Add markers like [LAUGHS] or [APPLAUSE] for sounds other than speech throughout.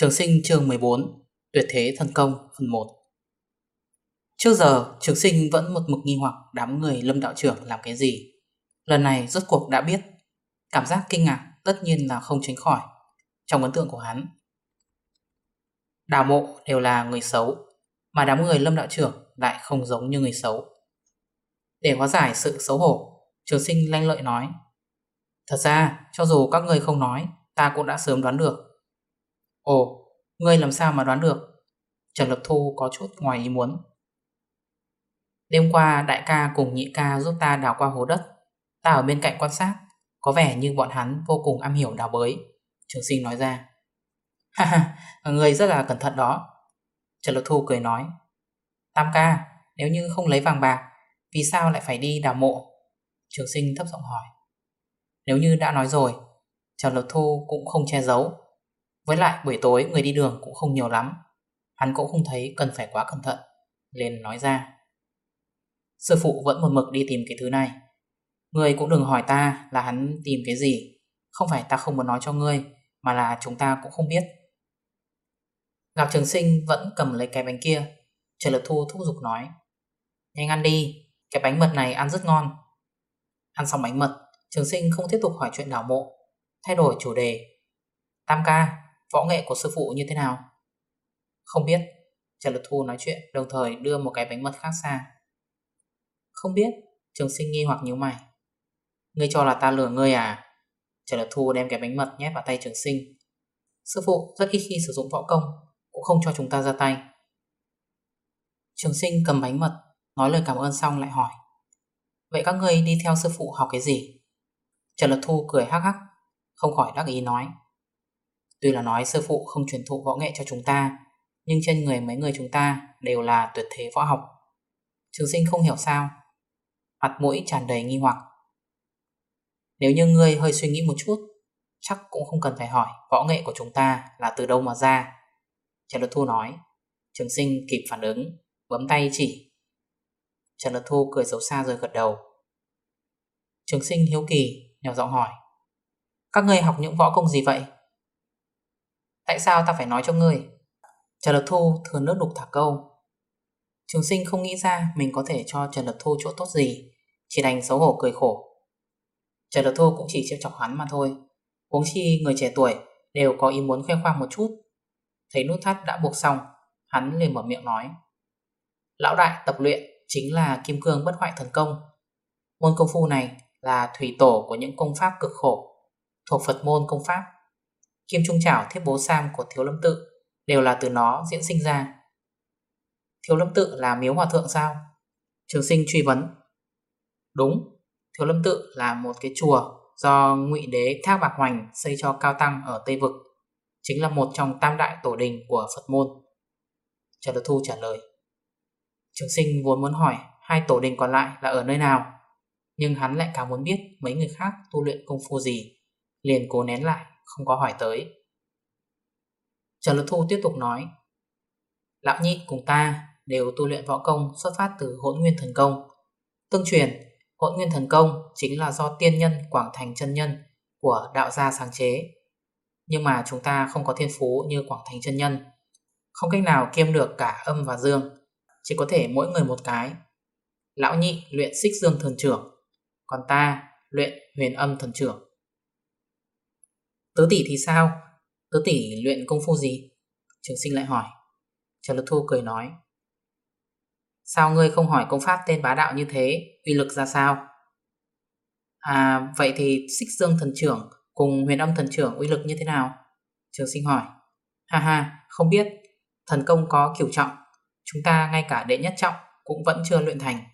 Trường sinh chương 14 Tuyệt thế thần công, phần 1 Trước giờ, trường sinh vẫn một mực nghi hoặc đám người lâm đạo trưởng làm cái gì? Lần này rốt cuộc đã biết. Cảm giác kinh ngạc tất nhiên là không tránh khỏi Trong ấn tượng của hắn. Đào mộ đều là người xấu, Mà đám người lâm đạo trưởng lại không giống như người xấu. Để hóa giải sự xấu hổ, Trường sinh lanh lợi nói, Thật ra, cho dù các người không nói, Ta cũng đã sớm đoán được Ồ, ngươi làm sao mà đoán được? Trần Lập Thu có chút ngoài ý muốn. Đêm qua đại ca cùng nhị ca giúp ta đào qua hố đất. Ta ở bên cạnh quan sát, có vẻ như bọn hắn vô cùng am hiểu đào bới. Trường sinh nói ra. [LAUGHS] Ha ha, người rất là cẩn thận đó. Trần Lập Thu cười nói. Tam ca, nếu như không lấy vàng bạc, vì sao lại phải đi đào mộ? Trường sinh thấp giọng hỏi. Nếu như đã nói rồi, Trần Lập Thu cũng không che giấu với lại buổi tối người đi đường cũng không nhiều lắm. Hắn cũng không thấy cần phải quá cẩn thận, liền nói ra. Sư phụ vẫn một mực đi tìm cái thứ này. Ngươi cũng đừng hỏi ta là hắn tìm cái gì. Không phải ta không muốn nói cho ngươi, Mà là chúng ta cũng không biết. Gặp trường sinh vẫn cầm lấy cái bánh kia. Trần Lực Thu thúc giục nói, Nhanh ăn đi, Cái bánh mật này ăn rất ngon. Ăn xong bánh mật, Trường sinh không tiếp tục hỏi chuyện đảo mộ, Thay đổi chủ đề. Tam ca Võ nghệ của sư phụ như thế nào? Không biết. Trần Lực Thu nói chuyện, đồng thời đưa một cái bánh mật khác sang. Không biết. Trường sinh nghi hoặc nhíu mày. Ngươi cho là ta lừa ngươi à? Trần Lực Thu đem cái bánh mật nhét vào tay trường sinh. Sư phụ, rất ít khi sử dụng võ công, Cũng không cho chúng ta ra tay. Trường sinh cầm bánh mật, Nói lời cảm ơn xong lại hỏi. Vậy các ngươi đi theo sư phụ học cái gì? Trần Lực Thu cười hắc hắc, Không khỏi đắc ý nói. Tuy là nói sư phụ không truyền thụ võ nghệ cho chúng ta, nhưng trên người mấy người chúng ta đều là tuyệt thế võ học. Trường sinh không hiểu sao. Mặt mũi tràn đầy nghi hoặc. Nếu như ngươi hơi suy nghĩ một chút, chắc cũng không cần phải hỏi võ nghệ của chúng ta là từ đâu mà ra. Trần Luật Thu nói. Trường sinh kịp phản ứng, bấm tay chỉ. Trần Luật Thu cười xấu xa rồi gật đầu. Trường sinh hiếu kỳ, nhỏ giọng hỏi. Các ngươi học những võ công gì vậy? Tại sao ta phải nói cho ngươi? Trần Lập Thu thừa nước đục thả câu. Trường sinh không nghĩ ra mình có thể cho Trần Lập Thu chỗ tốt gì, chỉ đành xấu hổ cười khổ. Trần Lập Thu cũng chỉ trêu chọc hắn mà thôi. Huống chi người trẻ tuổi đều có ý muốn khoe khoang một chút. Thấy nút thắt đã buộc xong, hắn liền mở miệng nói. Lão đại tập luyện chính là kim cương bất hoại thần công. Môn công phu này là thủy tổ của những công pháp cực khổ, thuộc Phật môn công pháp Kim Trung Chảo thiết bố Sam của Thiếu Lâm Tự đều là từ nó diễn sinh ra. Thiếu Lâm Tự là miếu hòa thượng sao? Trường sinh truy vấn. Đúng, Thiếu Lâm Tự là một cái chùa do ngụy đế Thác Bạc Hoành xây cho Cao Tăng ở Tây Vực. Chính là một trong tam đại tổ đình của Phật môn. Trần Đức Thu trả lời. Trường sinh vốn muốn hỏi hai tổ đình còn lại là ở nơi nào. Nhưng hắn lại càng muốn biết mấy người khác tu luyện công phu gì. Liền cố nén lại không có hỏi tới. Trần Lực Thu tiếp tục nói Lão nhị cùng ta đều tu luyện võ công xuất phát từ hỗn nguyên thần công. Tương truyền, hỗn nguyên thần công chính là do tiên nhân Quảng Thành chân nhân của đạo gia sáng chế. Nhưng mà chúng ta không có thiên phú như Quảng Thành chân nhân. Không cách nào kiêm được cả âm và dương, chỉ có thể mỗi người một cái. Lão nhị luyện xích dương thần trưởng, còn ta luyện huyền âm thần trưởng. Tứ tỷ thì sao? Tứ tỷ luyện công phu gì? Trường sinh lại hỏi. Trần Lực Thu cười nói. Sao ngươi không hỏi công pháp tên bá đạo như thế, uy lực ra sao? À, vậy thì xích dương thần trưởng cùng huyền âm thần trưởng uy lực như thế nào? Trường sinh hỏi. Ha ha, không biết. Thần công có kiểu trọng. Chúng ta ngay cả đệ nhất trọng cũng vẫn chưa luyện thành.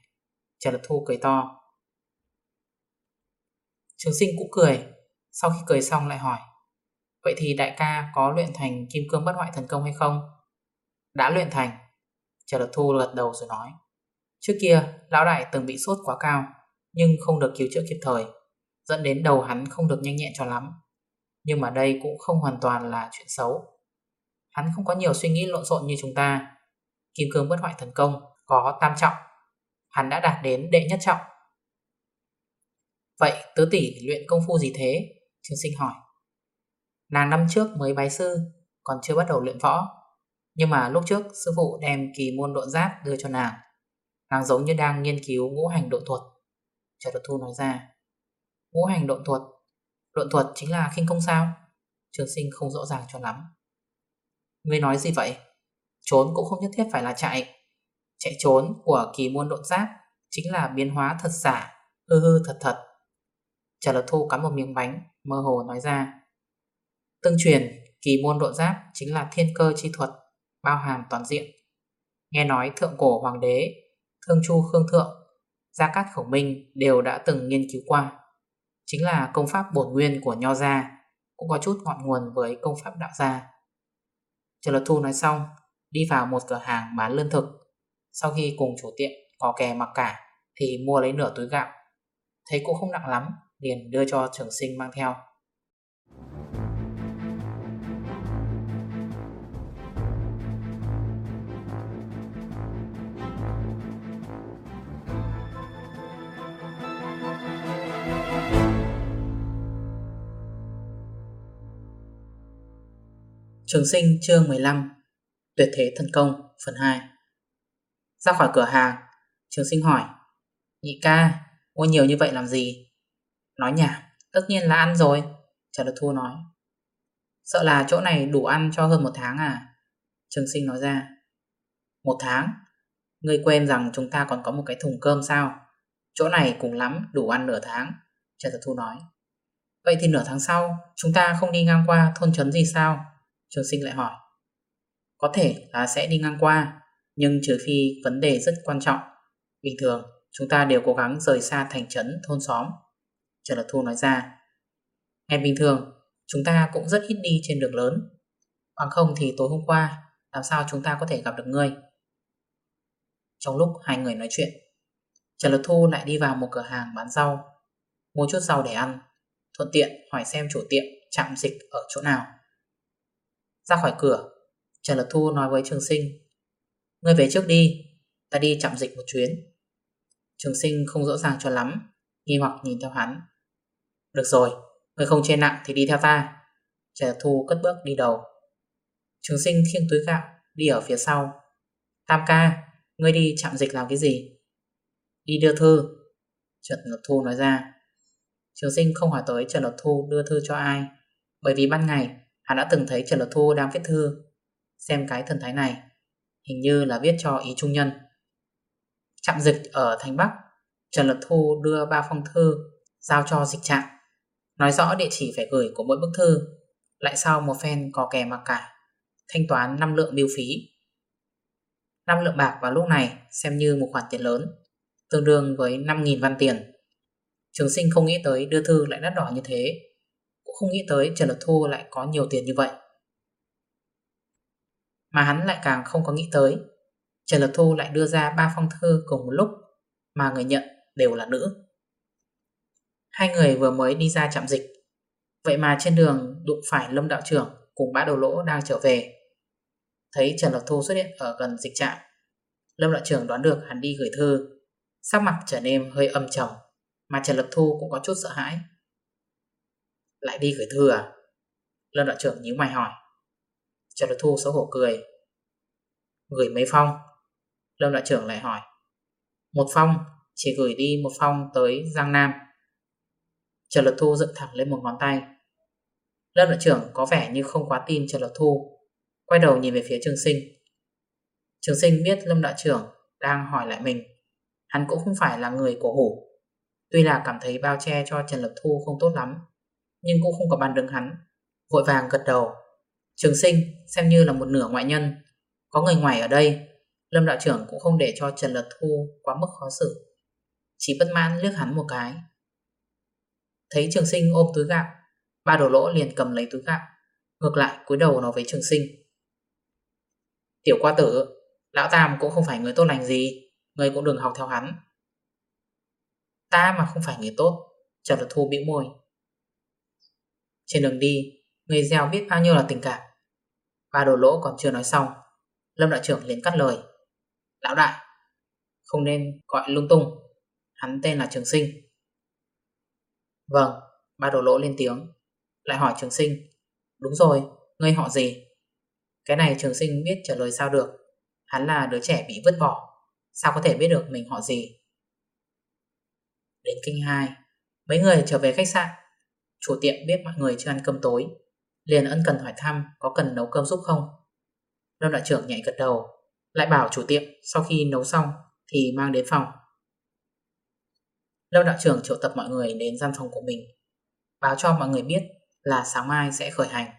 Trần Lực Thu cười to. Trường sinh cũng cười. Sau khi cười xong lại hỏi. Vậy thì đại ca có luyện thành kim cương bất hoại thần công hay không? Đã luyện thành. Trần Lực Thu gật đầu rồi nói. Trước kia, lão đại từng bị sốt quá cao, nhưng không được cứu chữa kịp thời, dẫn đến đầu hắn không được nhanh nhẹn cho lắm. Nhưng mà đây cũng không hoàn toàn là chuyện xấu. Hắn không có nhiều suy nghĩ lộn xộn như chúng ta. Kim cương bất hoại thần công có tam trọng. Hắn đã đạt đến đệ nhất trọng. Vậy tứ tỷ luyện công phu gì thế? Trường sinh hỏi. Nàng năm trước mới bái sư còn chưa bắt đầu luyện võ. Nhưng mà lúc trước sư phụ đem kỳ môn độn giáp đưa cho nàng. Nàng giống như đang nghiên cứu ngũ hành độn thuật. trời Đột Thu nói ra. Ngũ hành độn thuật. Độn thuật chính là khinh công sao? Trường sinh không rõ ràng cho lắm. Ngươi nói gì vậy? Trốn cũng không nhất thiết phải là chạy. Chạy trốn của kỳ môn độn giáp chính là biến hóa thật giả, hư hư thật thật. Trần Lật Thu cắm một miếng bánh, mơ hồ nói ra. Tương truyền, kỳ môn độ giáp chính là thiên cơ chi thuật, bao hàm toàn diện. Nghe nói thượng cổ hoàng đế, thương chu khương thượng, gia cát khổng minh đều đã từng nghiên cứu qua. Chính là công pháp bổn nguyên của nho gia, cũng có chút ngọn nguồn với công pháp đạo gia. Trần Lật Thu nói xong, đi vào một cửa hàng bán lương thực. Sau khi cùng chủ tiệm có kè mặc cả thì mua lấy nửa túi gạo. Thấy cũng không nặng lắm, liền đưa cho trường sinh mang theo. Trường sinh chương 15 Tuyệt thế thần công, phần 2 Ra khỏi cửa hàng, Trường sinh hỏi, Nhị ca, mua nhiều như vậy làm gì? Nói nhả tất nhiên là ăn rồi. Trả lời Thu nói, Sợ là chỗ này đủ ăn cho hơn một tháng à? Trường sinh nói ra, Một tháng? Ngươi quên rằng chúng ta còn có một cái thùng cơm sao? Chỗ này cùng lắm, đủ ăn nửa tháng. Trần Thật Thu nói, Vậy thì nửa tháng sau, Chúng ta không đi ngang qua thôn trấn gì sao? Trường sinh lại hỏi. Có thể là sẽ đi ngang qua, Nhưng trừ phi vấn đề rất quan trọng. Bình thường, chúng ta đều cố gắng rời xa thành trấn, thôn xóm. Trần Lật Thu nói ra. Ngày bình thường, chúng ta cũng rất ít đi trên đường lớn. Bằng không thì tối hôm qua, Làm sao chúng ta có thể gặp được ngươi? Trong lúc hai người nói chuyện, Trần Lật Thu lại đi vào một cửa hàng bán rau. Mua chút rau để ăn, Thuận tiện hỏi xem chủ tiệm chạm dịch ở chỗ nào ra khỏi cửa. Trần Lật Thu nói với Trường Sinh Ngươi về trước đi Ta đi chạm dịch một chuyến. Trường Sinh không rõ ràng cho lắm Nghi hoặc nhìn theo hắn. Được rồi, ngươi không chê nặng thì đi theo ta. Trần Lật Thu cất bước đi đầu. Trường Sinh khiêng túi gạo Đi ở phía sau. Tam ca, ngươi đi chạm dịch làm cái gì? Đi đưa thư. Trần Lật Thu nói ra. Trường sinh không hỏi tới Trần Lật Thu đưa thư cho ai Bởi vì ban ngày Hắn đã từng thấy Trần Lật Thu đang viết thư, Xem cái thần thái này. Hình như là viết cho ý trung nhân. Trạm dịch ở thành Bắc, Trần Lật Thu đưa ba phong thư Giao cho dịch trạm, Nói rõ địa chỉ phải gửi của mỗi bức thư. Lại sau một phen có kè mặc cả, Thanh toán 5 lượng biêu phí. 5 lượng bạc vào lúc này Xem như một khoản tiền lớn, Tương đương với 5.000 văn tiền. Trường sinh không nghĩ tới đưa thư lại đắt đỏ như thế không nghĩ tới Trần Lực Thu lại có nhiều tiền như vậy. Mà hắn lại càng không có nghĩ tới, Trần Lực Thu lại đưa ra ba phong thư cùng một lúc mà người nhận đều là nữ. Hai người vừa mới đi ra chạm dịch Vậy mà trên đường đụng phải Lâm Đạo trưởng cùng ba đầu lỗ đang trở về. Thấy Trần Lực Thu xuất hiện ở gần dịch trạm, Lâm Đạo trưởng đoán được hắn đi gửi thư Sắc mặt trở nên hơi âm trầm, Mà Trần Lập Thu cũng có chút sợ hãi lại đi gửi thư à? Lâm đội trưởng nhíu mày hỏi. Trần Đức Thu xấu hổ cười. Gửi mấy phong? Lâm đội trưởng lại hỏi. Một phong, chỉ gửi đi một phong tới Giang Nam. Trần Lực Thu dựng thẳng lên một ngón tay. Lâm đội trưởng có vẻ như không quá tin Trần Lực Thu. Quay đầu nhìn về phía Trường Sinh. Trường Sinh biết Lâm đội trưởng đang hỏi lại mình. Hắn cũng không phải là người của hủ. Tuy là cảm thấy bao che cho Trần Lập Thu không tốt lắm nhưng cũng không có bàn đứng hắn. Vội vàng gật đầu. Trường sinh xem như là một nửa ngoại nhân. Có người ngoài ở đây, Lâm đạo trưởng cũng không để cho Trần Lật Thu quá mức khó xử. Chỉ bất mãn liếc hắn một cái. Thấy trường sinh ôm túi gạo, ba đồ lỗ liền cầm lấy túi gạo, ngược lại cúi đầu nói với trường sinh. Tiểu qua tử, lão Tam cũng không phải người tốt lành gì, người cũng đừng học theo hắn. Ta mà không phải người tốt, Trần Lật Thu bĩu môi. Trên đường đi, người gieo biết bao nhiêu là tình cảm. Ba đồ lỗ còn chưa nói xong, Lâm đại trưởng liền cắt lời. Lão đại, không nên gọi lung tung, hắn tên là Trường Sinh. Vâng, ba đồ lỗ lên tiếng, lại hỏi Trường Sinh. Đúng rồi, ngươi họ gì? Cái này trường sinh biết trả lời sao được Hắn là đứa trẻ bị vứt bỏ Sao có thể biết được mình họ gì Đến kinh 2 Mấy người trở về khách sạn Chủ tiệm biết mọi người chưa ăn cơm tối. Liền ân cần hỏi thăm có cần nấu cơm giúp không. Lâm đại trưởng nhảy gật đầu, Lại bảo chủ tiệm sau khi nấu xong Thì mang đến phòng. Lâm đạo trưởng triệu tập mọi người đến gian phòng của mình, Báo cho mọi người biết là sáng mai sẽ khởi hành.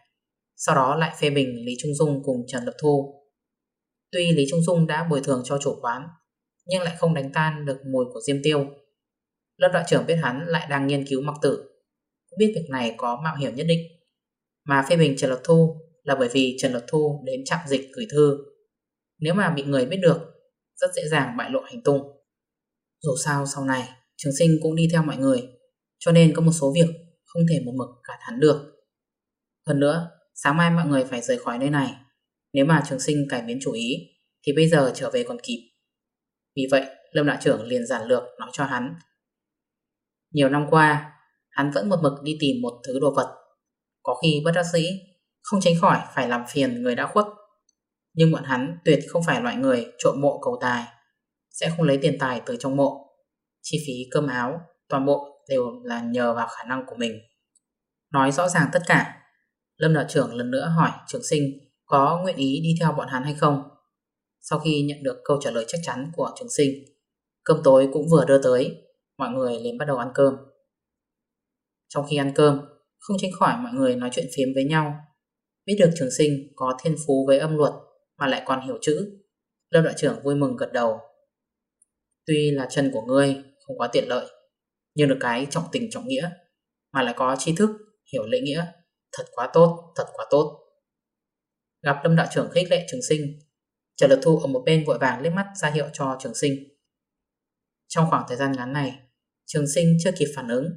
Sau đó lại phê bình Lý Trung Dung cùng Trần Lập Thu. Tuy Lý Trung Dung đã bồi thường cho chủ quán, Nhưng lại không đánh tan được mùi của diêm tiêu. Lâm đạo trưởng biết hắn lại đang nghiên cứu mặc tử biết việc này có mạo hiểm nhất định. Mà phê bình Trần lộc Thu là bởi vì Trần lộc Thu đến trạm dịch gửi thư. Nếu mà bị người biết được, Rất dễ dàng bại lộ hành tung. Dù sao sau này, Trường sinh cũng đi theo mọi người, Cho nên có một số việc không thể một mực cả hắn được. Hơn nữa, Sáng mai mọi người phải rời khỏi nơi này. Nếu mà trường sinh cải biến chủ ý, Thì bây giờ trở về còn kịp. Vì vậy, Lâm Đại trưởng liền giản lược nói cho hắn. Nhiều năm qua Hắn vẫn một mực đi tìm một thứ đồ vật Có khi bất đắc dĩ Không tránh khỏi phải làm phiền người đã khuất Nhưng bọn hắn tuyệt không phải loại người trộm mộ cầu tài Sẽ không lấy tiền tài từ trong mộ chi phí cơm áo, toàn bộ đều là nhờ vào khả năng của mình. Nói rõ ràng tất cả, Lâm đạo trưởng lần nữa hỏi trường sinh có nguyện ý đi theo bọn hắn hay không. Sau khi nhận được câu trả lời chắc chắn của trường sinh, cơm tối cũng vừa đưa tới, mọi người liền bắt đầu ăn cơm. Trong khi ăn cơm, không tránh khỏi mọi người nói chuyện phiếm với nhau. Biết được trường sinh có thiên phú với âm luật mà lại còn hiểu chữ. Lâm đạo trưởng vui mừng gật đầu. Tuy là chân của ngươi không quá tiện lợi Nhưng được cái trọng tình trọng nghĩa Mà lại có tri thức, hiểu lễ nghĩa Thật quá tốt, thật quá tốt Gặp Lâm Đạo trưởng khích lệ trường sinh Trần Lực Thu ở một bên vội vàng liếc mắt ra hiệu cho trường sinh Trong khoảng thời gian ngắn này Trường sinh chưa kịp phản ứng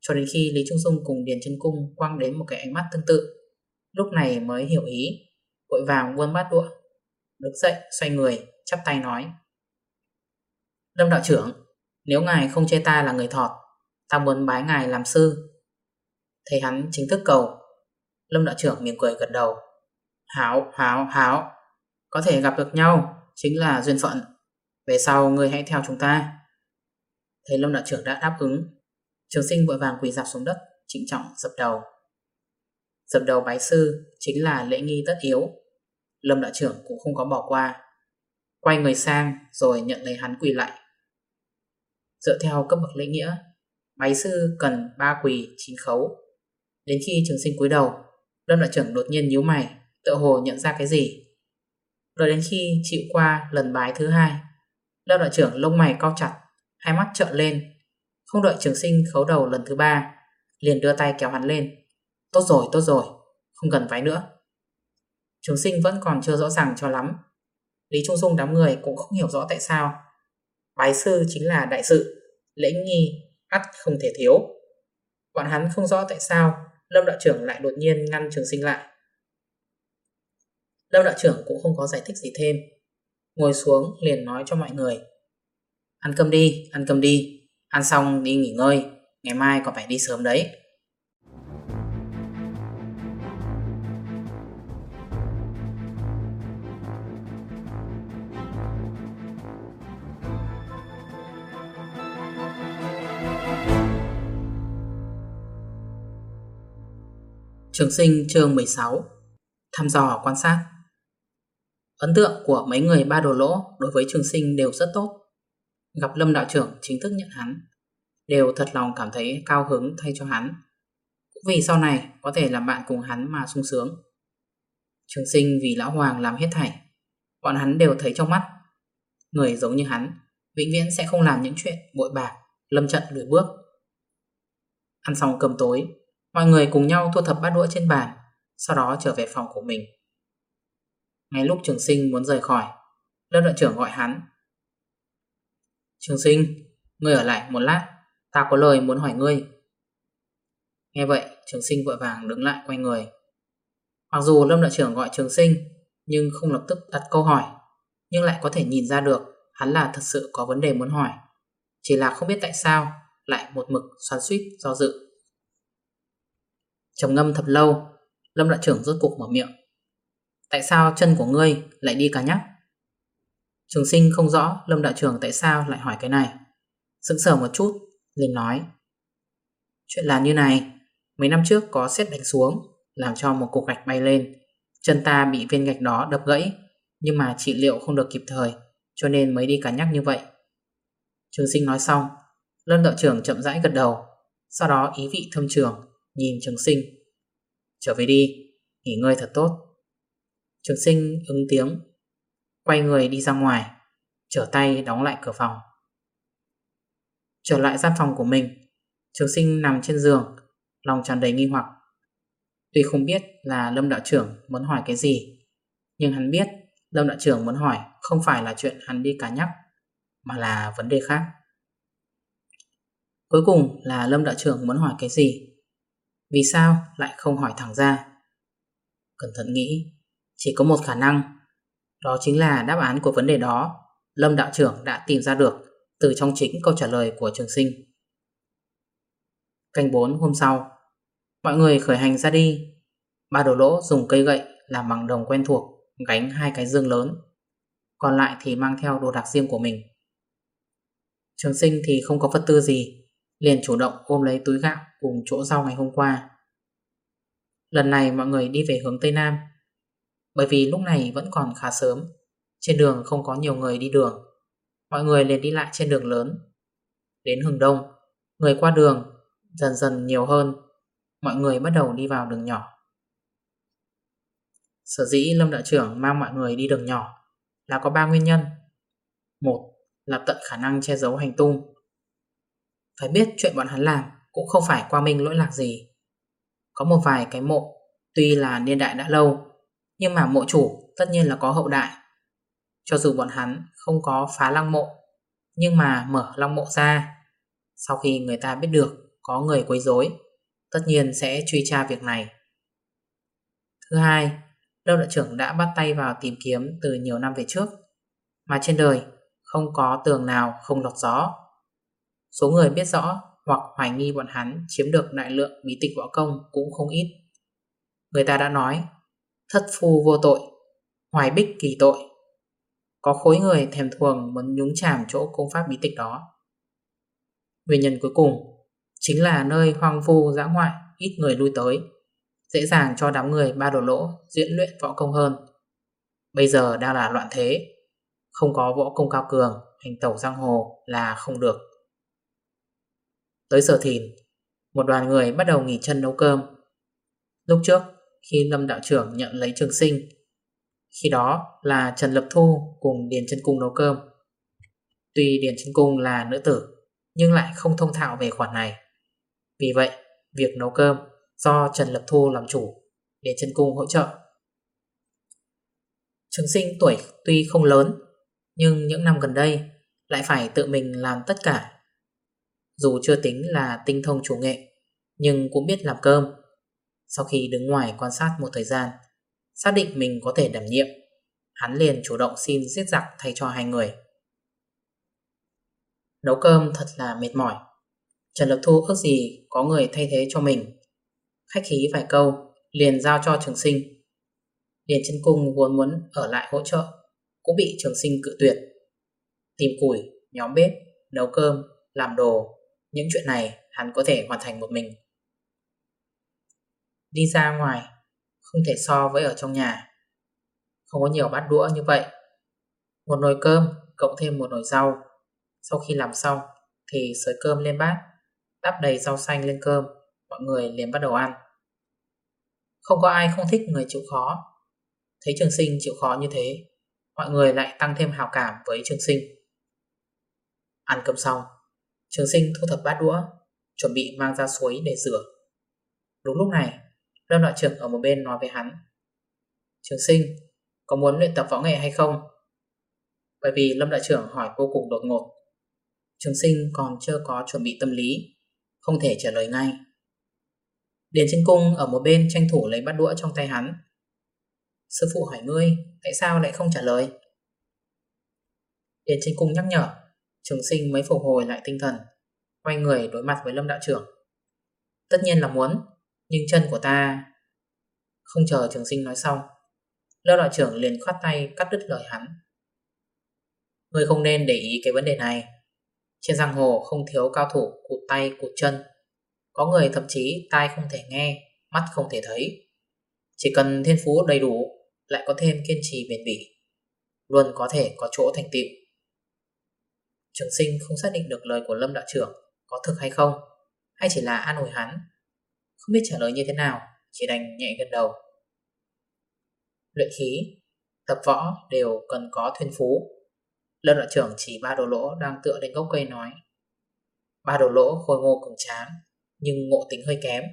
cho đến khi Lý Trung Dung cùng Điền chân Cung quăng đến một cái ánh mắt tương tự Lúc này mới hiểu ý Vội vàng buôn bát đũa Đứng dậy xoay người chắp tay nói Lâm đạo trưởng nếu ngài không chê ta là người thọt Ta muốn bái ngài làm sư. Thấy hắn chính thức cầu Lâm đạo trưởng mỉm cười gật đầu Hảo, hảo, hảo Có thể gặp được nhau Chính là duyên phận Về sau ngươi hãy theo chúng ta. Thấy Lâm đạo trưởng đã đáp ứng Trường sinh vội vàng quỳ dạp xuống đất Trịnh trọng dập đầu Dập đầu bái sư Chính là lễ nghi tất yếu Lâm đạo trưởng cũng không có bỏ qua Quay người sang rồi nhận lấy hắn quỳ lại Dựa theo cấp bậc lễ nghĩa, bái sư cần 3 quỳ 9 khấu. Đến khi trường sinh cúi đầu, Lâm đại trưởng đột nhiên nhíu mày, tự hồ nhận ra cái gì. rồi đến khi chịu qua lần bái thứ hai, Lâm đại trưởng lông mày cao chặt, hai mắt trợn lên. Không đợi trường sinh khấu đầu lần thứ ba, liền đưa tay kéo hắn lên. Tốt rồi, tốt rồi, không cần vái nữa. Trường sinh vẫn còn chưa rõ ràng cho lắm. Lý Trung Dung đám người cũng không hiểu rõ tại sao Bái sư chính là đại sự, lễ nghi, ắt không thể thiếu. Bọn hắn không rõ tại sao Lâm đạo trưởng lại đột nhiên ngăn trường sinh lại. Lâm đạo trưởng cũng không có giải thích gì thêm. Ngồi xuống liền nói cho mọi người. Ăn cơm đi, ăn cơm đi. Ăn xong đi nghỉ ngơi, ngày mai còn phải đi sớm đấy. Trường sinh chương 16 Thăm dò quan sát Ấn tượng của mấy người ba đồ lỗ đối với trường sinh đều rất tốt. Gặp Lâm đạo trưởng chính thức nhận hắn, đều thật lòng cảm thấy cao hứng thay cho hắn. Cũng vì sau này có thể làm bạn cùng hắn mà sung sướng. Trường sinh vì lão hoàng làm hết thảy, bọn hắn đều thấy trong mắt. Người giống như hắn, vĩnh viễn sẽ không làm những chuyện bội bạc, lâm trận lùi bước. Ăn xong cơm tối, Mọi người cùng nhau thu thập bát đũa trên bàn, sau đó trở về phòng của mình. Ngay lúc trường sinh muốn rời khỏi, lớp đội trưởng gọi hắn. Trường sinh, ngươi ở lại một lát, ta có lời muốn hỏi ngươi. Nghe vậy, trường sinh vội vàng đứng lại quay người. Mặc dù lâm đội trưởng gọi trường sinh, nhưng không lập tức đặt câu hỏi, nhưng lại có thể nhìn ra được hắn là thật sự có vấn đề muốn hỏi. Chỉ là không biết tại sao lại một mực xoắn suýt do dự. Trầm ngâm thật lâu, Lâm đội trưởng rốt cục mở miệng. Tại sao chân của ngươi lại đi cả nhắc? Trường sinh không rõ Lâm đạo trưởng tại sao lại hỏi cái này. Sững sờ một chút, liền nói. Chuyện là như này, mấy năm trước có xét đánh xuống, làm cho một cục gạch bay lên. Chân ta bị viên gạch đó đập gãy, nhưng mà trị liệu không được kịp thời, cho nên mới đi cả nhắc như vậy. Trường sinh nói xong, Lâm đạo trưởng chậm rãi gật đầu, sau đó ý vị thâm trường, nhìn trường sinh. Trở về đi, nghỉ ngơi thật tốt. Trường sinh ứng tiếng, quay người đi ra ngoài, trở tay đóng lại cửa phòng. Trở lại gian phòng của mình, trường sinh nằm trên giường, lòng tràn đầy nghi hoặc. Tuy không biết là Lâm đạo trưởng muốn hỏi cái gì, nhưng hắn biết Lâm đạo trưởng muốn hỏi không phải là chuyện hắn đi cá nhắc, mà là vấn đề khác. Cuối cùng là Lâm đạo trưởng muốn hỏi cái gì? Vì sao lại không hỏi thẳng ra? Cẩn thận nghĩ, chỉ có một khả năng, đó chính là đáp án của vấn đề đó Lâm đạo trưởng đã tìm ra được từ trong chính câu trả lời của trường sinh. Canh 4 hôm sau, mọi người khởi hành ra đi. Ba đồ lỗ dùng cây gậy làm bằng đồng quen thuộc, gánh hai cái dương lớn. Còn lại thì mang theo đồ đạc riêng của mình. Trường sinh thì không có vật tư gì, liền chủ động ôm lấy túi gạo cùng chỗ rau ngày hôm qua. Lần này mọi người đi về hướng Tây Nam, bởi vì lúc này vẫn còn khá sớm, trên đường không có nhiều người đi đường. Mọi người liền đi lại trên đường lớn. Đến hừng đông, người qua đường dần dần nhiều hơn. Mọi người bắt đầu đi vào đường nhỏ. Sở dĩ Lâm Đạo trưởng mang mọi người đi đường nhỏ là có ba nguyên nhân. Một là tận khả năng che giấu hành tung. Phải biết chuyện bọn hắn làm cũng không phải qua minh lỗi lạc gì. Có một vài cái mộ, tuy là niên đại đã lâu, nhưng mà mộ chủ tất nhiên là có hậu đại. Cho dù bọn hắn không có phá lăng mộ, nhưng mà mở lăng mộ ra, sau khi người ta biết được có người quấy rối, tất nhiên sẽ truy tra việc này. Thứ hai, Lâu đội trưởng đã bắt tay vào tìm kiếm từ nhiều năm về trước, mà trên đời không có tường nào không lọt gió. Số người biết rõ hoặc hoài nghi bọn hắn chiếm được đại lượng bí tịch võ công cũng không ít. Người ta đã nói, thất phu vô tội, hoài bích kỳ tội. Có khối người thèm thuồng muốn nhúng chàm chỗ công pháp bí tịch đó. Nguyên nhân cuối cùng chính là nơi hoang vu dã ngoại ít người lui tới, dễ dàng cho đám người ba đồ lỗ diễn luyện võ công hơn. Bây giờ đang là loạn thế, không có võ công cao cường, hành tẩu giang hồ là không được. Tới giờ thìn, một đoàn người bắt đầu nghỉ chân nấu cơm. Lúc trước, khi Lâm đạo trưởng nhận lấy trường sinh, khi đó là Trần Lập Thu cùng Điền Chân Cung nấu cơm. Tuy Điền Chân Cung là nữ tử, nhưng lại không thông thạo về khoản này. Vì vậy, việc nấu cơm do Trần Lập Thu làm chủ, Điền Chân Cung hỗ trợ. Trường sinh tuổi tuy không lớn, nhưng những năm gần đây lại phải tự mình làm tất cả. Dù chưa tính là tinh thông chủ nghệ, nhưng cũng biết làm cơm. Sau khi đứng ngoài quan sát một thời gian, xác định mình có thể đảm nhiệm, hắn liền chủ động xin giết giặc thay cho hai người. Nấu cơm thật là mệt mỏi. Trần Lập Thu ước gì có người thay thế cho mình. Khách khí vài câu, liền giao cho trường sinh. Điền chân cung vốn muốn ở lại hỗ trợ, cũng bị trường sinh cự tuyệt. Tìm củi, nhóm bếp, nấu cơm, làm đồ, những chuyện này hắn có thể hoàn thành một mình. Đi ra ngoài, không thể so với ở trong nhà. Không có nhiều bát đũa như vậy. Một nồi cơm cộng thêm một nồi rau. Sau khi làm xong thì sới cơm lên bát, đắp đầy rau xanh lên cơm, mọi người liền bắt đầu ăn. Không có ai không thích người chịu khó. Thấy trường sinh chịu khó như thế, mọi người lại tăng thêm hào cảm với trường sinh. Ăn cơm xong, trường sinh thu thập bát đũa, chuẩn bị mang ra suối để rửa. Đúng lúc này, Lâm đạo trưởng ở một bên nói với hắn. Trường sinh, có muốn luyện tập võ nghệ hay không? Bởi vì Lâm đạo trưởng hỏi vô cùng đột ngột. Trường sinh còn chưa có chuẩn bị tâm lý, không thể trả lời ngay. Điền trên cung ở một bên tranh thủ lấy bắt đũa trong tay hắn. Sư phụ hỏi ngươi, tại sao lại không trả lời? Điền trên cung nhắc nhở, trường sinh mới phục hồi lại tinh thần, quay người đối mặt với Lâm đạo trưởng. Tất nhiên là muốn, nhưng chân của ta... Không chờ trường sinh nói xong. Lâm đạo trưởng liền khoát tay cắt đứt lời hắn. người không nên để ý cái vấn đề này. Trên giang hồ không thiếu cao thủ cụt tay cụt chân. Có người thậm chí tai không thể nghe, mắt không thể thấy. Chỉ cần thiên phú đầy đủ, lại có thêm kiên trì bền bỉ, luôn có thể có chỗ thành tựu. Trường sinh không xác định được lời của Lâm đạo trưởng có thực hay không, hay chỉ là an ủi hắn. Không biết trả lời như thế nào, chỉ đành nhẹ gần đầu. Luyện khí, tập võ đều cần có thuyên phú. lân đạo trưởng chỉ ba đồ lỗ đang tựa lên gốc cây nói. Ba đồ lỗ khôi ngô cường tráng, nhưng ngộ tính hơi kém,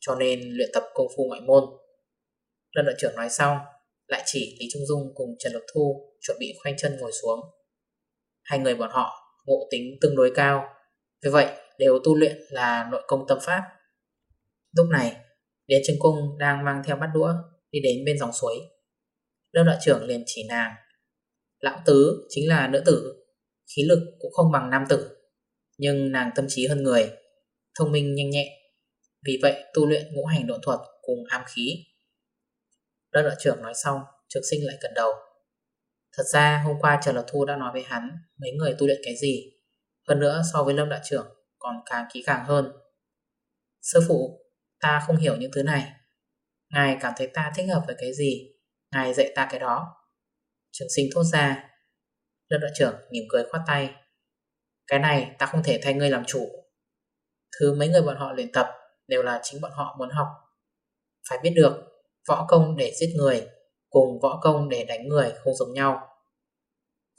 cho nên luyện tập công phu ngoại môn. lân đạo trưởng nói xong, lại chỉ Lý Trung Dung cùng Trần Lộc Thu chuẩn bị khoanh chân ngồi xuống. Hai người bọn họ ngộ tính tương đối cao, vì vậy đều tu luyện là nội công tâm pháp. Lúc này, Điền Trương Cung đang mang theo bát đũa đi đến bên dòng suối. Lâm đạo trưởng liền chỉ nàng. Lão tứ chính là nữ tử, khí lực cũng không bằng nam tử, nhưng nàng tâm trí hơn người, thông minh nhanh nhẹn. Vì vậy tu luyện ngũ hành độ thuật cùng ám khí. Lâm đạo trưởng nói xong, Trường sinh lại cẩn đầu. Thật ra hôm qua Trần lộc Thu đã nói với hắn mấy người tu luyện cái gì. Hơn nữa so với Lâm đạo trưởng còn càng kỹ càng hơn. Sư phụ, ta không hiểu những thứ này. Ngài cảm thấy ta thích hợp với cái gì? Ngài dạy ta cái đó. Trường sinh thốt ra. Lớp đội trưởng mỉm cười khoát tay. Cái này ta không thể thay ngươi làm chủ. Thứ mấy người bọn họ luyện tập Đều là chính bọn họ muốn học. Phải biết được, Võ công để giết người Cùng võ công để đánh người không giống nhau.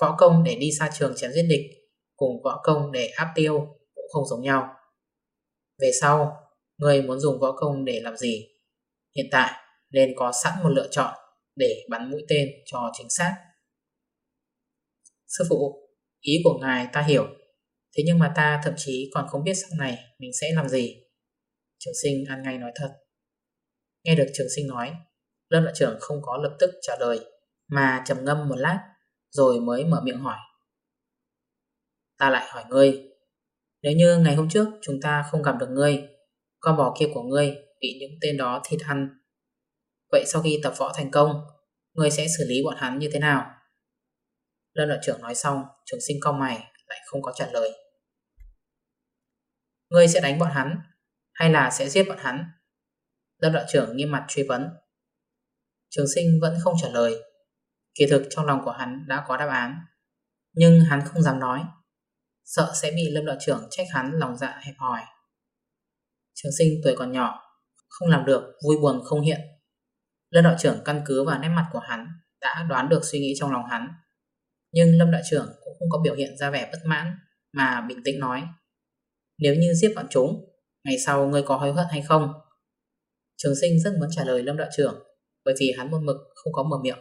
Võ công để đi xa trường chém giết địch Cùng võ công để áp tiêu Cũng không giống nhau. Về sau Người muốn dùng võ công để làm gì Hiện tại nên có sẵn một lựa chọn để bắn mũi tên cho chính xác. Sư phụ, ý của ngài ta hiểu, thế nhưng mà ta thậm chí còn không biết sau này mình sẽ làm gì. Trường sinh ăn ngay nói thật. Nghe được trường sinh nói, Lâm đạo trưởng không có lập tức trả lời, mà trầm ngâm một lát, rồi mới mở miệng hỏi. Ta lại hỏi ngươi, nếu như ngày hôm trước chúng ta không gặp được ngươi, con bò kia của ngươi bị những tên đó thịt ăn Vậy sau khi tập võ thành công, người sẽ xử lý bọn hắn như thế nào? Lâm đội trưởng nói xong, trường sinh cong mày lại không có trả lời. Ngươi sẽ đánh bọn hắn, hay là sẽ giết bọn hắn? Lâm đội trưởng nghiêm mặt truy vấn. Trường sinh vẫn không trả lời. Kỳ thực trong lòng của hắn đã có đáp án, nhưng hắn không dám nói. Sợ sẽ bị lâm đội trưởng trách hắn lòng dạ hẹp hòi. Trường sinh tuổi còn nhỏ, không làm được vui buồn không hiện Lâm đạo trưởng căn cứ vào nét mặt của hắn đã đoán được suy nghĩ trong lòng hắn. Nhưng Lâm đạo trưởng cũng không có biểu hiện ra vẻ bất mãn mà bình tĩnh nói. Nếu như giết bọn chúng, ngày sau ngươi có hối hận hay không? Trường sinh rất muốn trả lời Lâm đạo trưởng bởi vì hắn một mực không có mở miệng.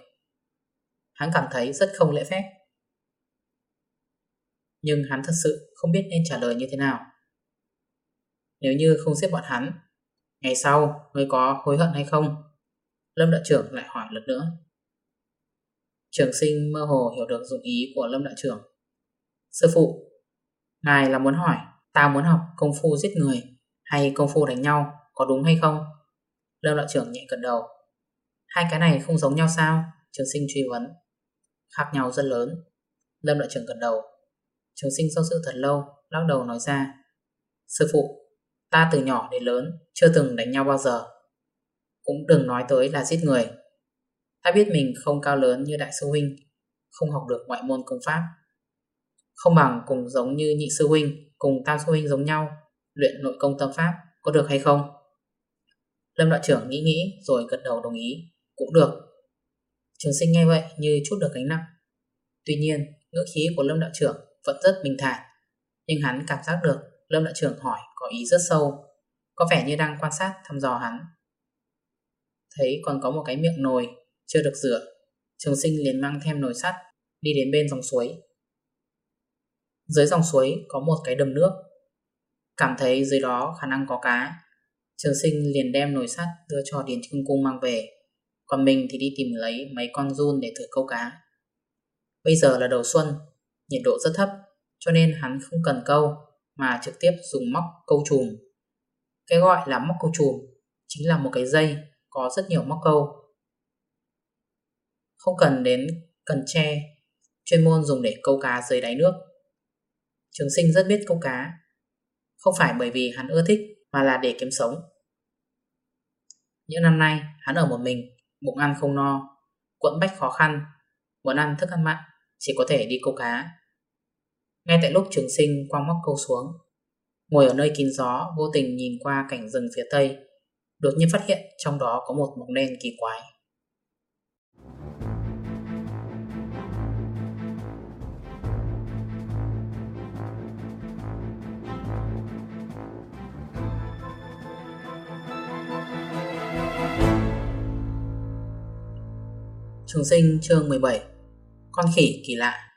Hắn cảm thấy rất không lễ phép. Nhưng hắn thật sự không biết nên trả lời như thế nào. Nếu như không giết bọn hắn, ngày sau ngươi có hối hận hay không? Lâm đạo trưởng lại hỏi lần nữa. Trường sinh mơ hồ hiểu được dụng ý của Lâm đạo trưởng. Sư phụ, ngài là muốn hỏi ta muốn học công phu giết người hay công phu đánh nhau có đúng hay không? Lâm đạo trưởng nhẹ cẩn đầu. Hai cái này không giống nhau sao? Trường sinh truy vấn. Khác nhau rất lớn. Lâm đạo trưởng gật đầu. Trường sinh do sự thật lâu, lắc đầu nói ra. Sư phụ, ta từ nhỏ đến lớn chưa từng đánh nhau bao giờ. Cũng đừng nói tới là giết người. Ta biết mình không cao lớn như đại sư huynh, Không học được ngoại môn công pháp. Không bằng cùng giống như nhị sư huynh, Cùng tam sư huynh giống nhau, Luyện nội công tâm pháp, Có được hay không? Lâm đạo trưởng nghĩ nghĩ, rồi gật đầu đồng ý, Cũng được. Trường sinh nghe vậy như chút được gánh nặng. Tuy nhiên, ngữ khí của Lâm đạo trưởng Vẫn rất bình thản, Nhưng hắn cảm giác được Lâm đạo trưởng hỏi có ý rất sâu Có vẻ như đang quan sát thăm dò hắn thấy còn có một cái miệng nồi chưa được rửa. Trường sinh liền mang thêm nồi sắt đi đến bên dòng suối. Dưới dòng suối có một cái đầm nước. Cảm thấy dưới đó khả năng có cá. Trường sinh liền đem nồi sắt đưa cho Điền Trưng Cung mang về. Còn mình thì đi tìm lấy mấy con run để thử câu cá. Bây giờ là đầu xuân, nhiệt độ rất thấp, cho nên hắn không cần câu mà trực tiếp dùng móc câu chùm. Cái gọi là móc câu chùm chính là một cái dây có rất nhiều móc câu. không cần đến cần tre, chuyên môn dùng để câu cá dưới đáy nước. Trường sinh rất biết câu cá, không phải bởi vì hắn ưa thích mà là để kiếm sống. Những năm nay, hắn ở một mình, bụng ăn không no, quẫn bách khó khăn, muốn ăn thức ăn mặn, chỉ có thể đi câu cá. Ngay tại lúc trường sinh quăng móc câu xuống, ngồi ở nơi kín gió, vô tình nhìn qua cảnh rừng phía tây, đột nhiên phát hiện trong đó có một bóng đen kỳ quái. Trường sinh chương 17 Con khỉ kỳ lạ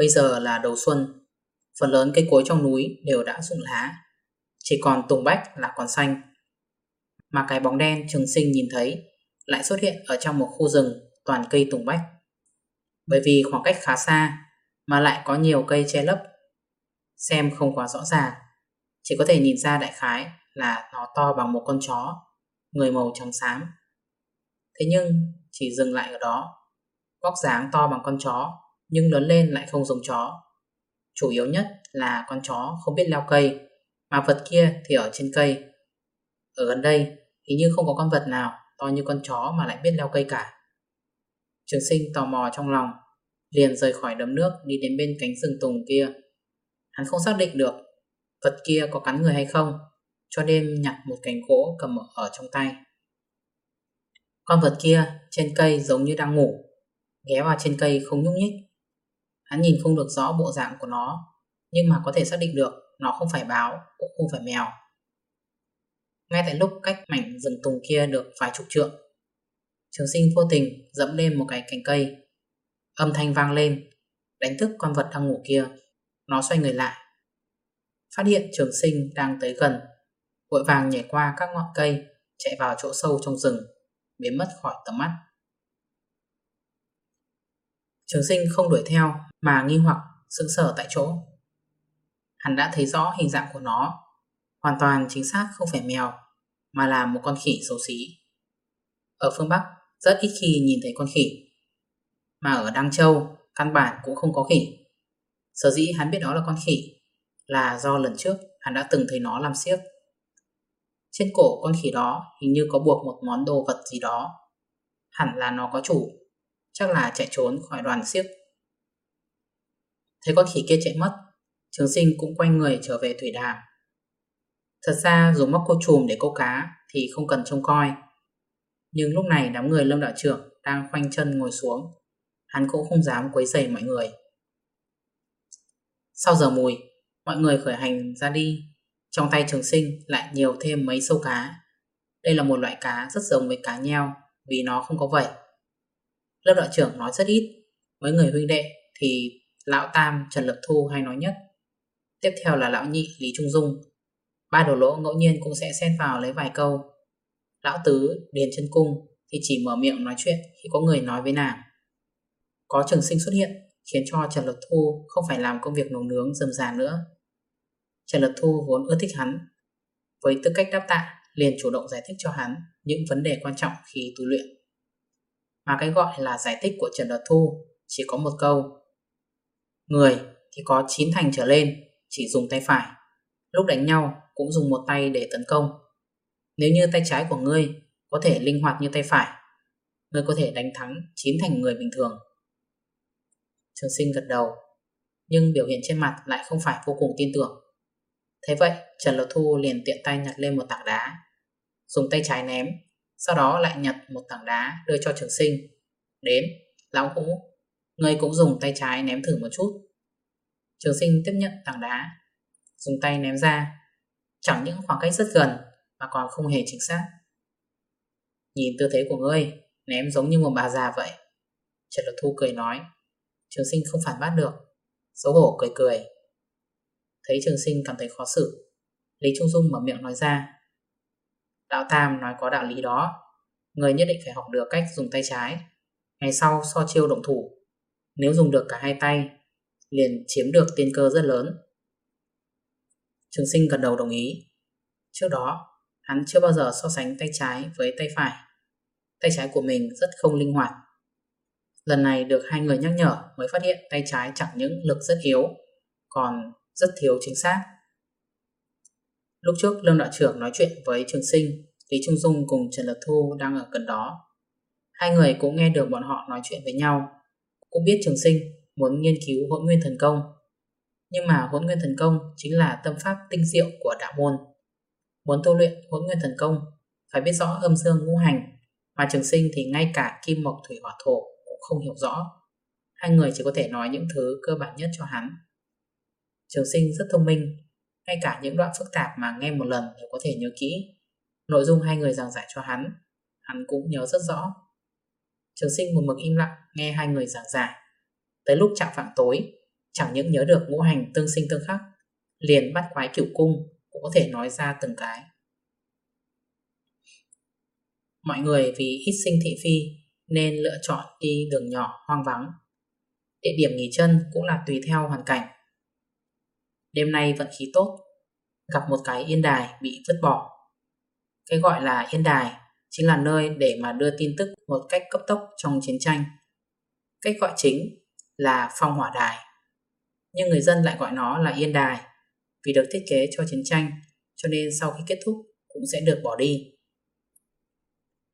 Bây giờ là đầu xuân Phần lớn cây cối trong núi đều đã rụng lá Chỉ còn tùng bách là còn xanh. Mà cái bóng đen trường sinh nhìn thấy Lại xuất hiện ở trong một khu rừng toàn cây tùng bách. Bởi vì khoảng cách khá xa Mà lại có nhiều cây che lấp Xem không quá rõ ràng. Chỉ có thể nhìn ra đại khái là nó to bằng một con chó Người màu trắng xám. Thế nhưng chỉ dừng lại ở đó. bóc dáng to bằng con chó, nhưng lớn lên lại không giống chó. Chủ yếu nhất là con chó không biết leo cây, mà vật kia thì ở trên cây. Ở gần đây, hình như không có con vật nào to như con chó mà lại biết leo cây cả. Trường sinh tò mò trong lòng, liền rời khỏi đấm nước đi đến bên cánh rừng tùng kia. Hắn không xác định được vật kia có cắn người hay không, cho nên nhặt một cành gỗ cầm ở trong tay. Con vật kia trên cây giống như đang ngủ, ghé vào trên cây không nhúc nhích. Hắn nhìn không được rõ bộ dạng của nó, nhưng mà có thể xác định được nó không phải báo, cũng không phải mèo. Ngay tại lúc cách mảnh rừng tùng kia được vài chục trượng, trường sinh vô tình dẫm lên một cái cành cây. Âm thanh vang lên, đánh thức con vật đang ngủ kia. Nó xoay người lại. Phát hiện trường sinh đang tới gần, vội vàng nhảy qua các ngọn cây, chạy vào chỗ sâu trong rừng biến mất khỏi tầm mắt. Trường sinh không đuổi theo mà nghi hoặc sững sờ tại chỗ. Hắn đã thấy rõ hình dạng của nó, hoàn toàn chính xác không phải mèo, mà là một con khỉ xấu xí. Ở phương Bắc, rất ít khi nhìn thấy con khỉ. Mà ở Đăng Châu, căn bản cũng không có khỉ. Sở dĩ hắn biết đó là con khỉ là do lần trước hắn đã từng thấy nó làm siếc trên cổ con khỉ đó hình như có buộc một món đồ vật gì đó. Hẳn là nó có chủ, chắc là chạy trốn khỏi đoàn siếc. Thấy con khỉ kia chạy mất, trường sinh cũng quay người trở về thủy đàm. Thật ra dùng móc cô chùm để câu cá thì không cần trông coi. Nhưng lúc này đám người lâm đạo trưởng đang khoanh chân ngồi xuống, hắn cũng không dám quấy rầy mọi người. Sau giờ mùi, mọi người khởi hành ra đi trong tay trường sinh lại nhiều thêm mấy sâu cá. Đây là một loại cá rất giống với cá nheo vì nó không có vảy. Lớp đội trưởng nói rất ít, với người huynh đệ thì lão Tam Trần Lập Thu hay nói nhất. Tiếp theo là lão nhị Lý Trung Dung. Ba đầu lỗ ngẫu nhiên cũng sẽ xen vào lấy vài câu. Lão Tứ Điền chân Cung thì chỉ mở miệng nói chuyện khi có người nói với nàng. Có trường sinh xuất hiện khiến cho Trần Lập Thu không phải làm công việc nấu nướng dầm già nữa Trần Lật Thu vốn ưa thích hắn. Với tư cách đáp tạ, liền chủ động giải thích cho hắn những vấn đề quan trọng khi tu luyện. Mà cái gọi là giải thích của Trần Lật Thu chỉ có một câu. Người thì có 9 thành trở lên chỉ dùng tay phải. Lúc đánh nhau cũng dùng một tay để tấn công. Nếu như tay trái của ngươi có thể linh hoạt như tay phải, ngươi có thể đánh thắng 9 thành người bình thường. Trường sinh gật đầu, nhưng biểu hiện trên mặt lại không phải vô cùng tin tưởng. Thế vậy, Trần Lộc Thu liền tiện tay nhặt lên một tảng đá, dùng tay trái ném, sau đó lại nhặt một tảng đá đưa cho trường sinh. Đến, lão hũ, người cũng dùng tay trái ném thử một chút. Trường sinh tiếp nhận tảng đá, dùng tay ném ra, chẳng những khoảng cách rất gần mà còn không hề chính xác. Nhìn tư thế của ngươi, ném giống như một bà già vậy. Trần Lộc Thu cười nói, trường sinh không phản bác được, xấu hổ cười cười. Thấy trường sinh cảm thấy khó xử Lý Trung Dung mở miệng nói ra Đạo Tam nói có đạo lý đó. Người nhất định phải học được cách dùng tay trái. Ngày sau so chiêu động thủ. Nếu dùng được cả hai tay Liền chiếm được tiên cơ rất lớn. Trường sinh gật đầu đồng ý. Trước đó Hắn chưa bao giờ so sánh tay trái với tay phải. Tay trái của mình rất không linh hoạt. Lần này được hai người nhắc nhở mới phát hiện tay trái chẳng những lực rất yếu, còn rất thiếu chính xác. Lúc trước Lâm Đạo trưởng nói chuyện với Trường Sinh, Lý Trung Dung cùng Trần Lập Thu đang ở gần đó. Hai người cũng nghe được bọn họ nói chuyện với nhau, cũng biết Trường Sinh muốn nghiên cứu hỗn nguyên thần công. Nhưng mà hỗn nguyên thần công chính là tâm pháp tinh diệu của đạo môn. Muốn tu luyện hỗn nguyên thần công, phải biết rõ âm dương ngũ hành, mà Trường Sinh thì ngay cả kim mộc thủy hỏa thổ cũng không hiểu rõ. Hai người chỉ có thể nói những thứ cơ bản nhất cho hắn. Trường Sinh rất thông minh, ngay cả những đoạn phức tạp mà nghe một lần đều có thể nhớ kỹ. Nội dung hai người giảng giải cho hắn, hắn cũng nhớ rất rõ. Trường sinh một mực im lặng nghe hai người giảng giải. Tới lúc chạm phạm tối, chẳng những nhớ được ngũ hành tương sinh tương khắc, liền bắt quái cửu cung cũng có thể nói ra từng cái. Mọi người vì ít sinh thị phi nên lựa chọn đi đường nhỏ hoang vắng. Địa điểm nghỉ chân cũng là tùy theo hoàn cảnh. Đêm nay vận khí tốt, gặp một cái yên đài bị vứt bỏ. Cái gọi là yên đài chính là nơi để mà đưa tin tức một cách cấp tốc trong chiến tranh. Cách gọi chính là phong hỏa đài, nhưng người dân lại gọi nó là yên đài vì được thiết kế cho chiến tranh, cho nên sau khi kết thúc cũng sẽ được bỏ đi.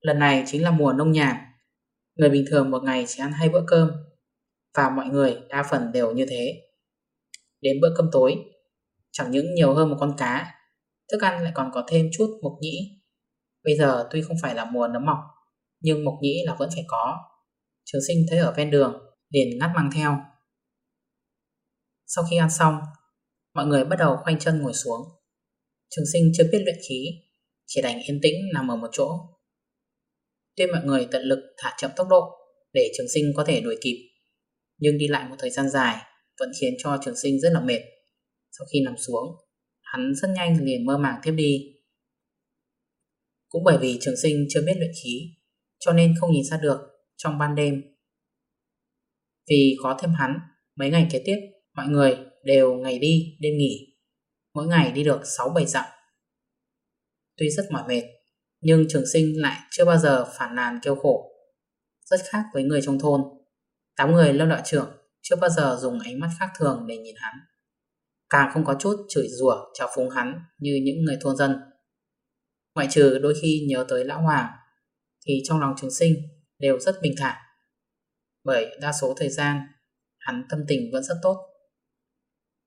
Lần này chính là mùa nông nhàn, người bình thường một ngày chỉ ăn hai bữa cơm và mọi người đa phần đều như thế. Đến bữa cơm tối, chẳng những nhiều hơn một con cá, thức ăn lại còn có thêm chút mộc nhĩ Bây giờ tuy không phải là mùa nấm mọc, nhưng mộc nhĩ là vẫn phải có. Trường sinh thấy ở ven đường, liền ngắt mang theo. Sau khi ăn xong, mọi người bắt đầu khoanh chân ngồi xuống. Trường sinh chưa biết luyện khí, chỉ đành yên tĩnh nằm ở một chỗ. Tuy mọi người tận lực thả chậm tốc độ để trường sinh có thể đuổi kịp, nhưng đi lại một thời gian dài vẫn khiến cho trường sinh rất là mệt. Sau khi nằm xuống, hắn rất nhanh liền mơ màng tiếp đi. Cũng bởi vì trường sinh chưa biết luyện khí, cho nên không nhìn ra được trong ban đêm. Vì có thêm hắn, mấy ngày kế tiếp, mọi người đều ngày đi, đêm nghỉ. Mỗi ngày đi được 6-7 dặm. Tuy rất mỏi mệt, nhưng trường sinh lại chưa bao giờ phản nàn kêu khổ. Rất khác với người trong thôn. Tám người lâu đạo trưởng chưa bao giờ dùng ánh mắt khác thường để nhìn hắn. Càng không có chút chửi rủa chào phúng hắn như những người thôn dân. Ngoại trừ đôi khi nhớ tới lão hoàng, thì trong lòng trường sinh đều rất bình thản. Bởi đa số thời gian, hắn tâm tình vẫn rất tốt.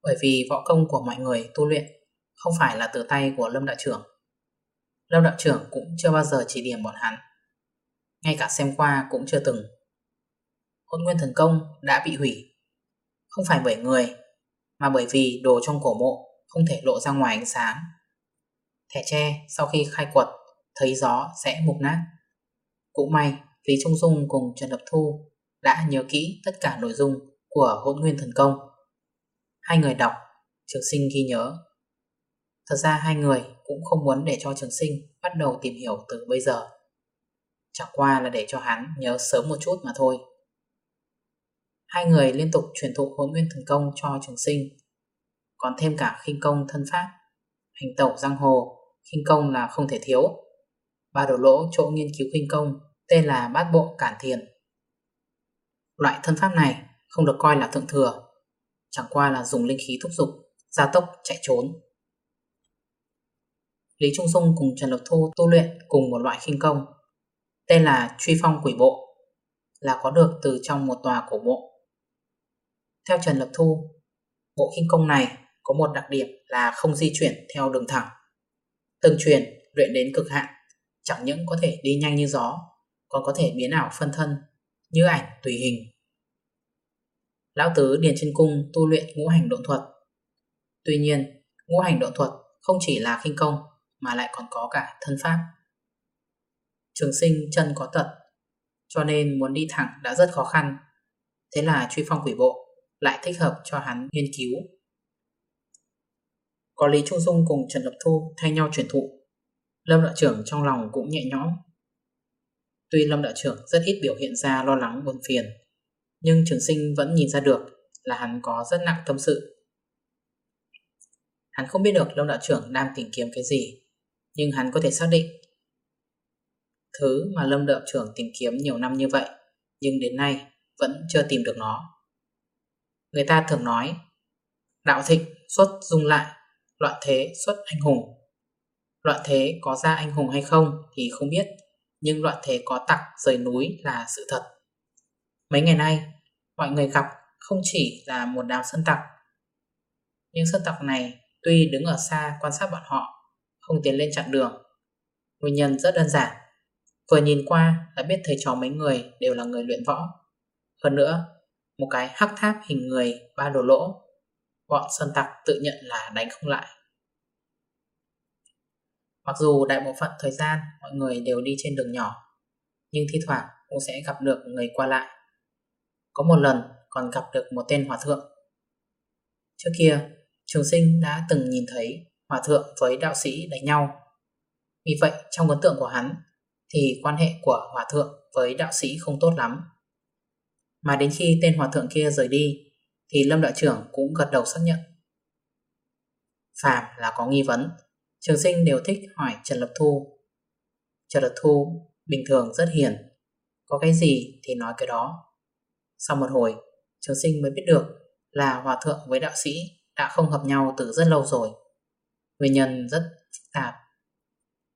Bởi vì võ công của mọi người tu luyện không phải là từ tay của Lâm Đạo trưởng. Lâm Đạo trưởng cũng chưa bao giờ chỉ điểm bọn hắn. Ngay cả xem qua cũng chưa từng. Hôn nguyên thần công đã bị hủy. Không phải bởi người, mà bởi vì đồ trong cổ mộ không thể lộ ra ngoài ánh sáng Thẻ tre sau khi khai quật thấy gió sẽ mục nát. Cũng may Lý Trung Dung cùng Trần Lập Thu đã nhớ kỹ tất cả nội dung của hỗn nguyên thần công. Hai người đọc, trường sinh ghi nhớ. Thật ra hai người cũng không muốn để cho trường sinh bắt đầu tìm hiểu từ bây giờ. Chẳng qua là để cho hắn nhớ sớm một chút mà thôi. Hai người liên tục truyền thụ hỗn nguyên thần công cho trường sinh, còn thêm cả khinh công thân pháp, hành tẩu giang hồ khinh công là không thể thiếu. Ba đổ lỗ chỗ nghiên cứu khinh công tên là bát bộ cản thiền. Loại thân pháp này không được coi là thượng thừa, chẳng qua là dùng linh khí thúc dục, gia tốc chạy trốn. Lý Trung Dung cùng Trần Lộc Thu tu luyện cùng một loại khinh công, tên là truy phong quỷ bộ, là có được từ trong một tòa cổ mộ. Theo Trần Lập Thu, bộ khinh công này có một đặc điểm là không di chuyển theo đường thẳng, Tương truyền luyện đến cực hạn, chẳng những có thể đi nhanh như gió, còn có thể biến ảo phân thân, như ảnh tùy hình. Lão Tứ Điền chân cung tu luyện ngũ hành độn thuật. Tuy nhiên, ngũ hành độn thuật không chỉ là khinh công mà lại còn có cả thân pháp. Trường sinh chân có tật, cho nên muốn đi thẳng đã rất khó khăn. Thế là truy phong quỷ bộ lại thích hợp cho hắn nghiên cứu có Lý Trung Dung cùng Trần Lập Thu thay nhau truyền thụ. Lâm đạo trưởng trong lòng cũng nhẹ nhõm. Tuy Lâm đạo trưởng rất ít biểu hiện ra lo lắng buồn phiền, nhưng trường sinh vẫn nhìn ra được là hắn có rất nặng tâm sự. Hắn không biết được Lâm đạo trưởng đang tìm kiếm cái gì, nhưng hắn có thể xác định. Thứ mà Lâm đạo trưởng tìm kiếm nhiều năm như vậy Nhưng đến nay vẫn chưa tìm được nó Người ta thường nói, Đạo thịnh xuất dung lại, Loạn thế xuất anh hùng. Loạn thế có ra anh hùng hay không thì không biết, Nhưng loạn thế có tặc rời núi là sự thật. Mấy ngày nay, Mọi người gặp không chỉ là một đám sơn tặc. Nhưng sơn tặc này tuy đứng ở xa quan sát bọn họ, Không tiến lên chặn đường. Nguyên nhân rất đơn giản. Vừa nhìn qua đã biết thầy trò mấy người đều là người luyện võ. Hơn nữa một cái hắc tháp hình người, ba đồ lỗ. Bọn sơn tặc tự nhận là đánh không lại. Mặc dù đại bộ phận thời gian mọi người đều đi trên đường nhỏ, Nhưng thi thoảng cũng sẽ gặp được người qua lại. Có một lần còn gặp được một tên hòa thượng. Trước kia, Trường sinh đã từng nhìn thấy hòa thượng với đạo sĩ đánh nhau. Vì vậy, trong ấn tượng của hắn Thì quan hệ của hòa thượng với đạo sĩ không tốt lắm. Mà đến khi tên hòa thượng kia rời đi, Thì Lâm đạo trưởng cũng gật đầu xác nhận. Phạm là có nghi vấn, Trường sinh đều thích hỏi Trần Lập Thu. Trần Lập Thu bình thường rất hiền, Có cái gì thì nói cái đó. Sau một hồi, Trường sinh mới biết được là hòa thượng với đạo sĩ đã không hợp nhau từ rất lâu rồi. Nguyên nhân rất phức tạp.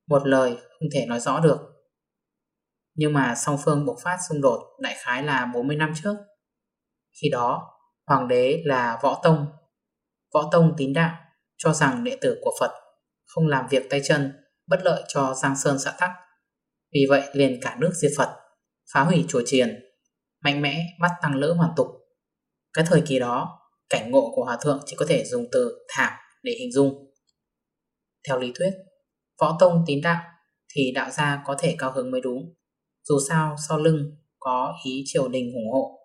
Một lời không thể nói rõ được. Nhưng mà song phương bộc phát xung đột đại khái là 40 năm trước Khi đó Hoàng đế là Võ Tông Võ Tông tín đạo cho rằng đệ tử của Phật không làm việc tay chân, bất lợi cho Giang Sơn xã tắc. Vì vậy liền cả nước diệt Phật, phá hủy chùa triền, mạnh mẽ bắt tăng lỡ hoàn tục. Cái thời kỳ đó, cảnh ngộ của Hòa Thượng chỉ có thể dùng từ thảm để hình dung. Theo lý thuyết, võ tông tín đạo thì đạo gia có thể cao hứng mới đúng. Dù sao sau lưng có ý triều đình ủng hộ,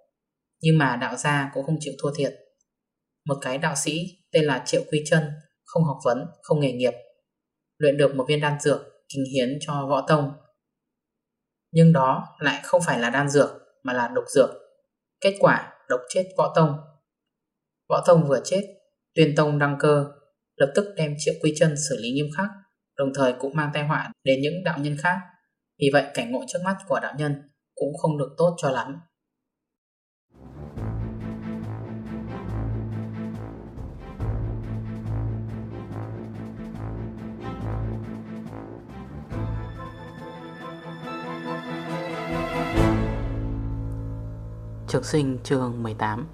nhưng mà đạo gia cũng không chịu thua thiệt. Một cái đạo sĩ tên là Triệu Quy Trân, không học vấn, không nghề nghiệp, luyện được một viên đan dược kinh hiến cho võ tông. Nhưng đó lại không phải là đan dược mà là độc dược. Kết quả độc chết võ tông. Võ tông vừa chết, tuyên tông đăng cơ, lập tức đem triệu quy chân xử lý nghiêm khắc, đồng thời cũng mang tai họa đến những đạo nhân khác. Vì vậy, cảnh ngộ trước mắt của đạo nhân cũng không được tốt cho lắm. Trường sinh chương 18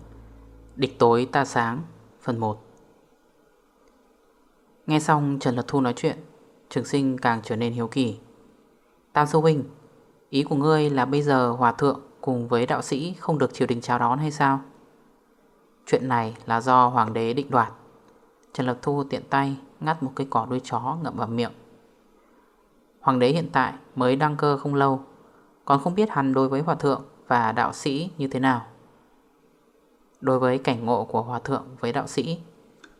Địch tối ta sáng, Phần 1 Nghe xong Trần Lật Thu nói chuyện, Trường sinh càng trở nên hiếu kỳ Tam sư Huynh Ý của ngươi là bây giờ hòa thượng Cùng với đạo sĩ không được triều đình chào đón hay sao Chuyện này là do hoàng đế định đoạt Trần Lập Thu tiện tay Ngắt một cái cỏ đuôi chó ngậm vào miệng Hoàng đế hiện tại mới đăng cơ không lâu Còn không biết hắn đối với hòa thượng và đạo sĩ như thế nào. Đối với cảnh ngộ của hòa thượng với đạo sĩ,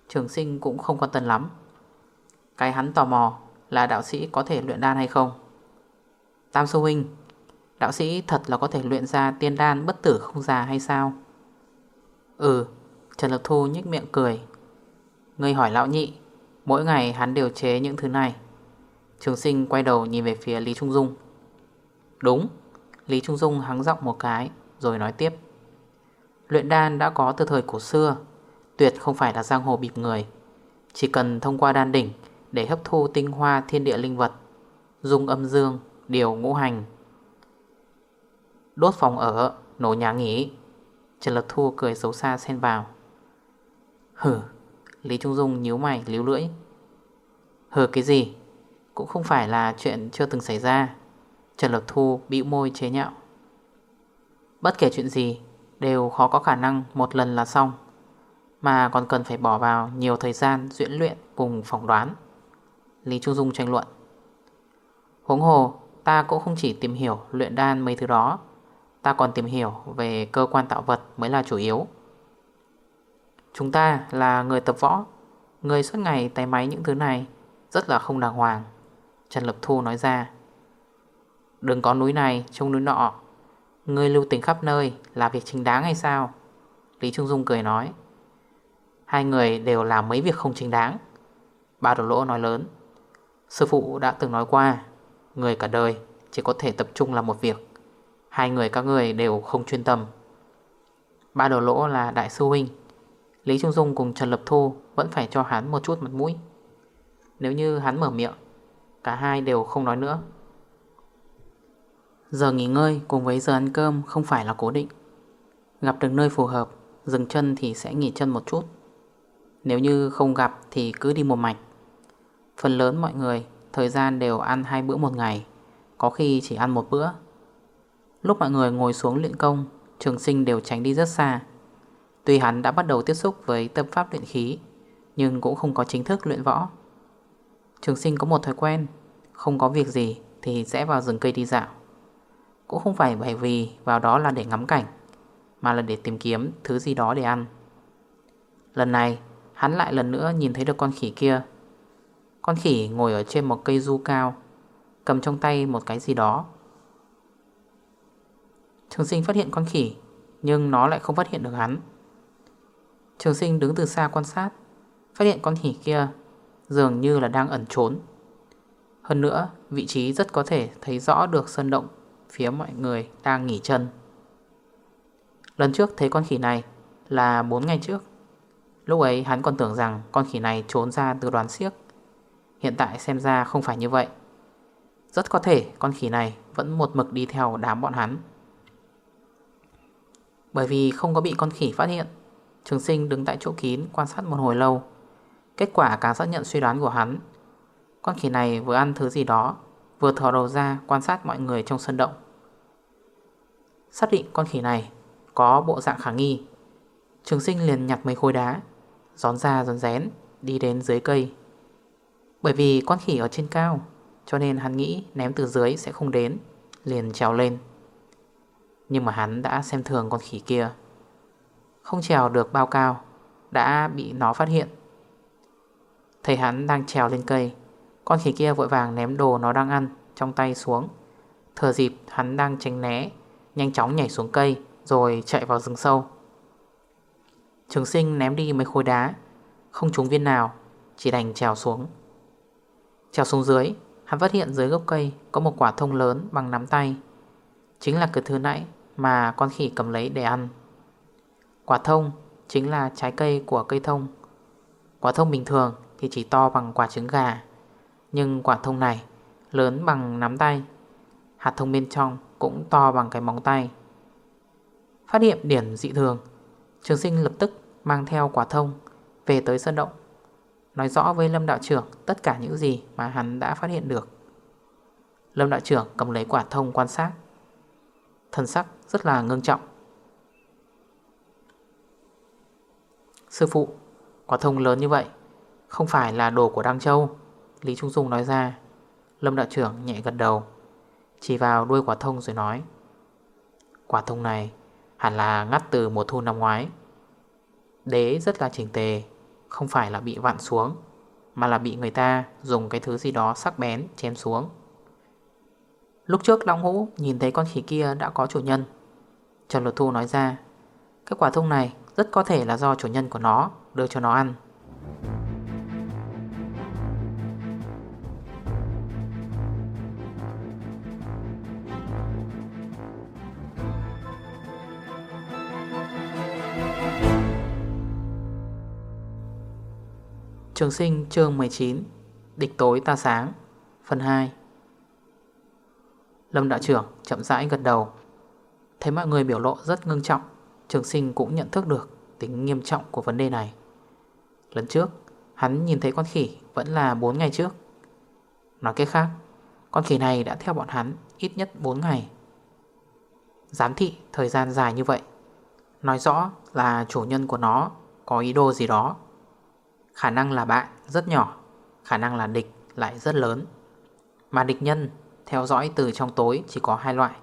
trường sinh cũng không quan tâm lắm. Cái hắn tò mò là đạo sĩ có thể luyện đan hay không. Tam sư huynh, đạo sĩ thật là có thể luyện ra tiên đan bất tử không già hay sao? Ừ, Trần Lập Thu nhích miệng cười. Ngươi hỏi lão nhị, mỗi ngày hắn điều chế những thứ này. Trường sinh quay đầu nhìn về phía Lý Trung Dung. Đúng, Lý Trung Dung hắng giọng một cái Rồi nói tiếp Luyện đan đã có từ thời cổ xưa Tuyệt không phải là giang hồ bịp người Chỉ cần thông qua đan đỉnh Để hấp thu tinh hoa thiên địa linh vật Dung âm dương Điều ngũ hành. Đốt phòng ở, Nổ nhà nghỉ. Trần Lật Thu cười xấu xa xen vào. Hử Lý Trung Dung nhíu mày, líu lưỡi. Hử cái gì? Cũng không phải là chuyện chưa từng xảy ra. Trần Lộc Thu bĩu môi chế nhạo. Bất kể chuyện gì, Đều khó có khả năng một lần là xong. Mà còn cần phải bỏ vào Nhiều thời gian diễn luyện cùng phỏng đoán. Lý Trung Dung tranh luận. Huống hồ Ta cũng không chỉ tìm hiểu luyện đan mấy thứ đó, Ta còn tìm hiểu về cơ quan tạo vật mới là chủ yếu. Chúng ta là người tập võ, Người suốt ngày tay máy những thứ này Rất là không đàng hoàng, Trần Lập Thu nói ra. Đừng có núi này trông núi nọ, người lưu tình khắp nơi Là việc chính đáng hay sao? Lý Trung Dung cười nói. Hai người đều làm mấy việc không chính đáng, Ba đồ lỗ nói lớn. Sư phụ đã từng nói qua Người cả đời chỉ có thể tập trung làm một việc. Hai người các người đều không chuyên tâm. Ba đầu lỗ là đại sư huynh. Lý Trung Dung cùng Trần Lập Thu Vẫn phải cho hắn một chút mặt mũi. Nếu như hắn mở miệng, Cả hai đều không nói nữa. Giờ nghỉ ngơi cùng với giờ ăn cơm Không phải là cố định. Gặp được nơi phù hợp, Dừng chân thì sẽ nghỉ chân một chút. Nếu như không gặp thì cứ đi một mạch. Phần lớn mọi người Thời gian đều ăn hai bữa một ngày, Có khi chỉ ăn một bữa. Lúc mọi người ngồi xuống luyện công, Trường sinh đều tránh đi rất xa. Tuy hắn đã bắt đầu tiếp xúc với tâm pháp luyện khí, Nhưng cũng không có chính thức luyện võ. Trường sinh có một thói quen, Không có việc gì thì sẽ vào rừng cây đi dạo. Cũng không phải bởi vì vào đó là để ngắm cảnh, Mà là để tìm kiếm thứ gì đó để ăn. Lần này, hắn lại lần nữa nhìn thấy được con khỉ kia. Con khỉ ngồi ở trên một cây du cao, Cầm trong tay một cái gì đó. Trường sinh phát hiện con khỉ, Nhưng nó lại không phát hiện được hắn. Trường sinh đứng từ xa quan sát, Phát hiện con khỉ kia Dường như là đang ẩn trốn. Hơn nữa, vị trí rất có thể Thấy rõ được sơn động Phía mọi người đang nghỉ chân. Lần trước thấy con khỉ này Là 4 ngày trước. Lúc ấy hắn còn tưởng rằng con khỉ này trốn ra từ đoàn siếc Hiện tại xem ra không phải như vậy. Rất có thể con khỉ này vẫn một mực đi theo đám bọn hắn. Bởi vì không có bị con khỉ phát hiện, Trường sinh đứng tại chỗ kín quan sát một hồi lâu. Kết quả càng xác nhận suy đoán của hắn. Con khỉ này vừa ăn thứ gì đó, Vừa thò đầu ra quan sát mọi người trong sân động. Xác định con khỉ này Có bộ dạng khả nghi, Trường sinh liền nhặt mấy khối đá Gión ra gión rén, Đi đến dưới cây. Bởi vì con khỉ ở trên cao, Cho nên hắn nghĩ ném từ dưới sẽ không đến, Liền trèo lên. Nhưng mà hắn đã xem thường con khỉ kia. Không trèo được bao cao, Đã bị nó phát hiện. Thấy hắn đang trèo lên cây, Con khỉ kia vội vàng ném đồ nó đang ăn Trong tay xuống. Thừa dịp hắn đang tránh né, Nhanh chóng nhảy xuống cây Rồi chạy vào rừng sâu. Trường sinh ném đi mấy khối đá, Không trúng viên nào, Chỉ đành trèo xuống. Trèo xuống dưới, Hắn phát hiện dưới gốc cây Có một quả thông lớn bằng nắm tay. Chính là cái thứ nãy mà con khỉ cầm lấy để ăn. Quả thông chính là trái cây của cây thông. Quả thông bình thường thì chỉ to bằng quả trứng gà, Nhưng quả thông này lớn bằng nắm tay. Hạt thông bên trong cũng to bằng cái móng tay. Phát hiện điển dị thường, Trường sinh lập tức mang theo quả thông Về tới sân động. Nói rõ với Lâm Đạo trưởng Tất cả những gì mà hắn đã phát hiện được. Lâm Đạo trưởng cầm lấy quả thông quan sát. Thần sắc rất là ngưng trọng. Sư phụ, Quả thông lớn như vậy Không phải là đồ của Đăng Châu, Lý Trung Dung nói ra. Lâm đạo trưởng nhẹ gật đầu, Chỉ vào đuôi quả thông rồi nói, Quả thông này Hẳn là ngắt từ mùa thu năm ngoái. Đế rất là chỉnh tề không phải là bị vặn xuống, Mà là bị người ta dùng cái thứ gì đó sắc bén chém xuống. Lúc trước Long Hũ nhìn thấy con khỉ kia đã có chủ nhân. Trần Luật Thu nói ra, Cái quả thông này rất có thể là do chủ nhân của nó đưa cho nó ăn. Trường sinh chương 19 Địch tối ta sáng. Phần 2 Lâm đạo trưởng chậm rãi gật đầu. Thấy mọi người biểu lộ rất ngưng trọng, Trường sinh cũng nhận thức được tính nghiêm trọng của vấn đề này. Lần trước, Hắn nhìn thấy con khỉ vẫn là 4 ngày trước. Nói cách khác, Con khỉ này đã theo bọn hắn ít nhất 4 ngày. Giám thị thời gian dài như vậy, Nói rõ là chủ nhân của nó Có ý đồ gì đó. Khả năng là bạn rất nhỏ, Khả năng là địch lại rất lớn. Mà địch nhân theo dõi từ trong tối chỉ có hai loại,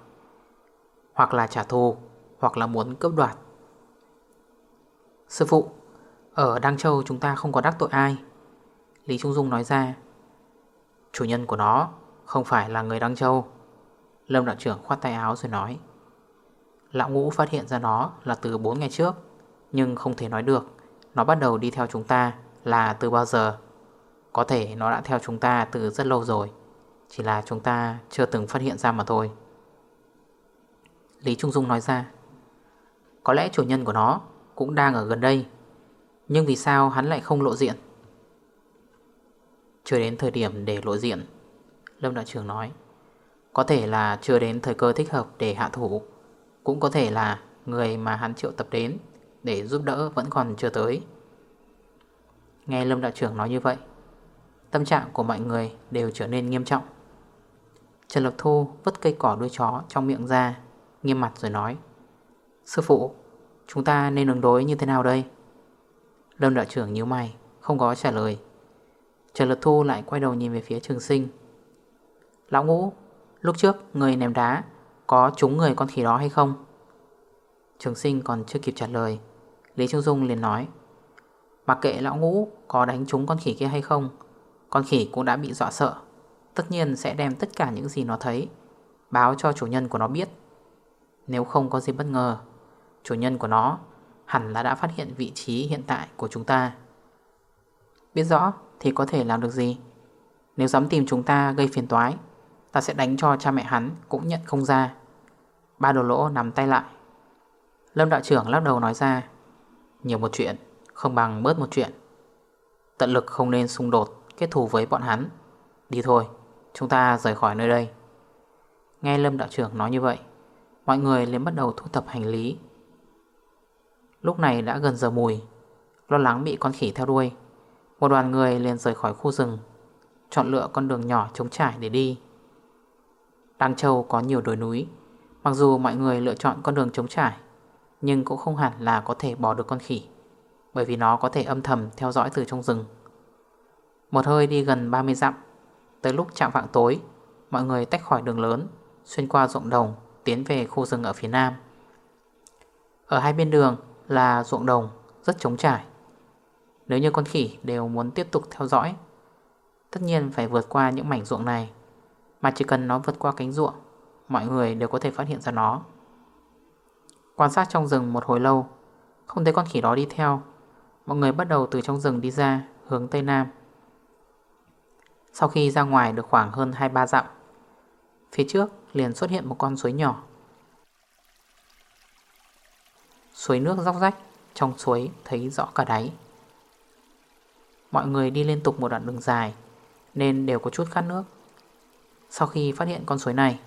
Hoặc là trả thù, Hoặc là muốn cướp đoạt. Sư phụ, Ở Đăng Châu chúng ta không có đắc tội ai. Lý Trung Dung nói ra, Chủ nhân của nó Không phải là người Đăng Châu. Lâm đạo trưởng khoát tay áo rồi nói, Lão ngũ phát hiện ra nó là từ 4 ngày trước, Nhưng không thể nói được. Nó bắt đầu đi theo chúng ta là từ bao giờ? Có thể nó đã theo chúng ta từ rất lâu rồi, Chỉ là chúng ta chưa từng phát hiện ra mà thôi. Lý Trung Dung nói ra, Có lẽ chủ nhân của nó cũng đang ở gần đây, Nhưng vì sao hắn lại không lộ diện? Chưa đến thời điểm để lộ diện, Lâm Đạo Trường nói, Có thể là chưa đến thời cơ thích hợp để hạ thủ, Cũng có thể là người mà hắn triệu tập đến Để giúp đỡ vẫn còn chưa tới. Nghe Lâm Đạo Trưởng nói như vậy, Tâm trạng của mọi người đều trở nên nghiêm trọng. Trần Lộc Thu vứt cây cỏ đuôi chó trong miệng ra, Nghiêm mặt rồi nói, Sư phụ, Chúng ta nên ứng đối như thế nào đây? Lâm đạo trưởng nhíu mày, Không có trả lời. Trần Lộc Thu lại quay đầu nhìn về phía trường sinh. Lão ngũ, Lúc trước người ném đá, Có trúng người con khỉ đó hay không? Trường sinh còn chưa kịp trả lời, Lý Trung Dung liền nói Mặc kệ lão ngũ có đánh trúng con khỉ kia hay không, Con khỉ cũng đã bị dọa sợ. Tất nhiên sẽ đem tất cả những gì nó thấy, Báo cho chủ nhân của nó biết. Nếu không có gì bất ngờ, Chủ nhân của nó hẳn là đã phát hiện vị trí hiện tại của chúng ta. Biết rõ thì có thể làm được gì. Nếu dám tìm chúng ta gây phiền toái, Ta sẽ đánh cho cha mẹ hắn cũng nhận không ra. Ba đồ lỗ nắm tay lại. Lâm đạo trưởng lắc đầu nói ra, Nhiều một chuyện. Không bằng bớt một chuyện. Tận lực không nên xung đột, Kết thù với bọn hắn. Đi thôi, Chúng ta rời khỏi nơi đây. Nghe Lâm đạo trưởng nói như vậy, Mọi người liền bắt đầu thu thập hành lý. Lúc này đã gần giờ mùi, Lo lắng bị con khỉ theo đuôi. Một đoàn người liền rời khỏi khu rừng, Chọn lựa con đường nhỏ trống trải để đi. Đăng Châu có nhiều đồi núi, Mặc dù mọi người lựa chọn con đường trống trải, Nhưng cũng không hẳn là có thể bỏ được con khỉ. Bởi vì nó có thể âm thầm theo dõi từ trong rừng. Một hơi đi gần 30 dặm, Tới lúc chạm vạng tối, Mọi người tách khỏi đường lớn, Xuyên qua ruộng đồng, Tiến về khu rừng ở phía nam. Ở hai bên đường là ruộng đồng Rất trống trải. Nếu như con khỉ đều muốn tiếp tục theo dõi, Tất nhiên phải vượt qua những mảnh ruộng này. Mà chỉ cần nó vượt qua cánh ruộng, Mọi người đều có thể phát hiện ra nó. Quan sát trong rừng một hồi lâu, Không thấy con khỉ đó đi theo. Mọi người bắt đầu từ trong rừng đi ra, Hướng Tây Nam. Sau khi ra ngoài được khoảng hơn 2-3 dặm, Phía trước liền xuất hiện một con suối nhỏ. Suối nước róc rách, Trong suối thấy rõ cả đáy. Mọi người đi liên tục một đoạn đường dài, Nên đều có chút khát nước. Sau khi phát hiện con suối này,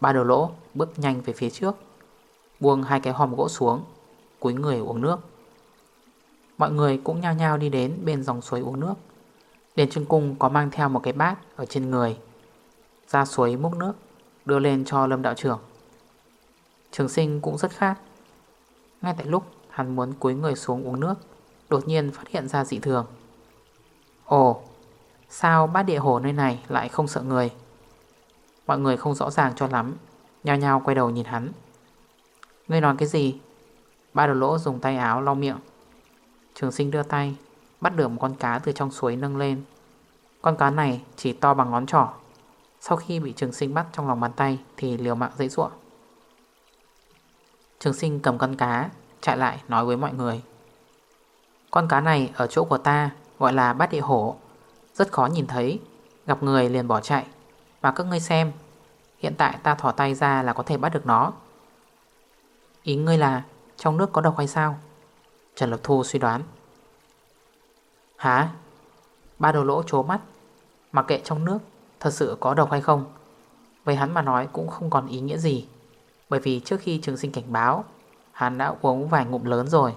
Ba đầu lỗ bước nhanh về phía trước, Buông hai cái hòm gỗ xuống, Cúi người uống nước. Mọi người cũng nhao nhao đi đến bên dòng suối uống nước. Đền Trương Cung có mang theo một cái bát ở trên người, Ra suối múc nước, Đưa lên cho Lâm Đạo trưởng. Trường sinh cũng rất khát. Ngay tại lúc hắn muốn cúi người xuống uống nước, Đột nhiên phát hiện ra dị thường. Ồ, Sao bát địa hồ nơi này lại không sợ người? Mọi người không rõ ràng cho lắm, Nhao nhao quay đầu nhìn hắn. Ngươi nói cái gì? Ba đầu lỗ dùng tay áo lau miệng. Trường sinh đưa tay, Bắt được một con cá từ trong suối nâng lên. Con cá này chỉ to bằng ngón trỏ. Sau khi bị trường sinh bắt trong lòng bàn tay Thì liều mạng dễ dụa Trường sinh cầm con cá, Chạy lại nói với mọi người. Con cá này ở chỗ của ta, Gọi là bát địa hổ. Rất khó nhìn thấy, Gặp người liền bỏ chạy. Và các ngươi xem, Hiện tại ta thỏ tay ra là có thể bắt được nó. Ý ngươi là, Trong nước có độc hay sao? Trần Lập Thu suy đoán. Hả? Ba đầu lỗ chố mắt Mặc kệ trong nước, Thật sự có độc hay không? Với hắn mà nói cũng không còn ý nghĩa gì, Bởi vì trước khi trường sinh cảnh báo, Hắn đã uống vài ngụm lớn rồi.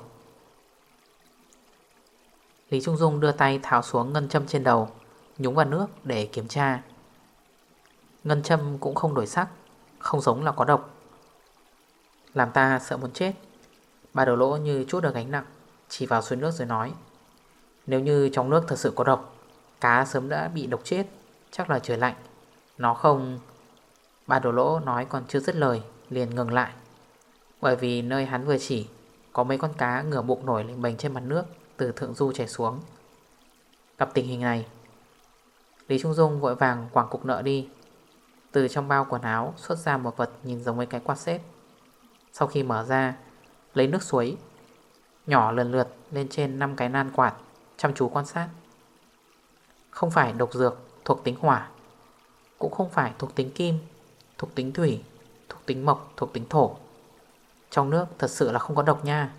Lý Trung Dung đưa tay tháo xuống ngân châm trên đầu, Nhúng vào nước để kiểm tra. Ngân châm cũng không đổi sắc, Không giống là có độc. Làm ta sợ muốn chết bà đầu lỗ như chút được gánh nặng, Chỉ vào suối nước rồi nói, nếu như trong nước thật sự có độc, Cá sớm đã bị độc chết, Chắc là trời lạnh. Nó không Bà đổ lỗ nói còn chưa dứt lời, Liền ngừng lại. Bởi vì nơi hắn vừa chỉ, Có mấy con cá ngửa bụng nổi lên bềnh trên mặt nước, Từ thượng du chảy xuống. Gặp tình hình này, Lý Trung Dung vội vàng quảng cục nợ đi. Từ trong bao quần áo xuất ra một vật nhìn giống với cái quạt xếp. Sau khi mở ra Lấy nước suối Nhỏ lần lượt lên trên 5 cái nan quạt Chăm chú quan sát. Không phải độc dược thuộc tính hỏa Cũng không phải thuộc tính kim Thuộc tính thủy Thuộc tính mộc, thuộc tính thổ. Trong nước thật sự là không có độc nha.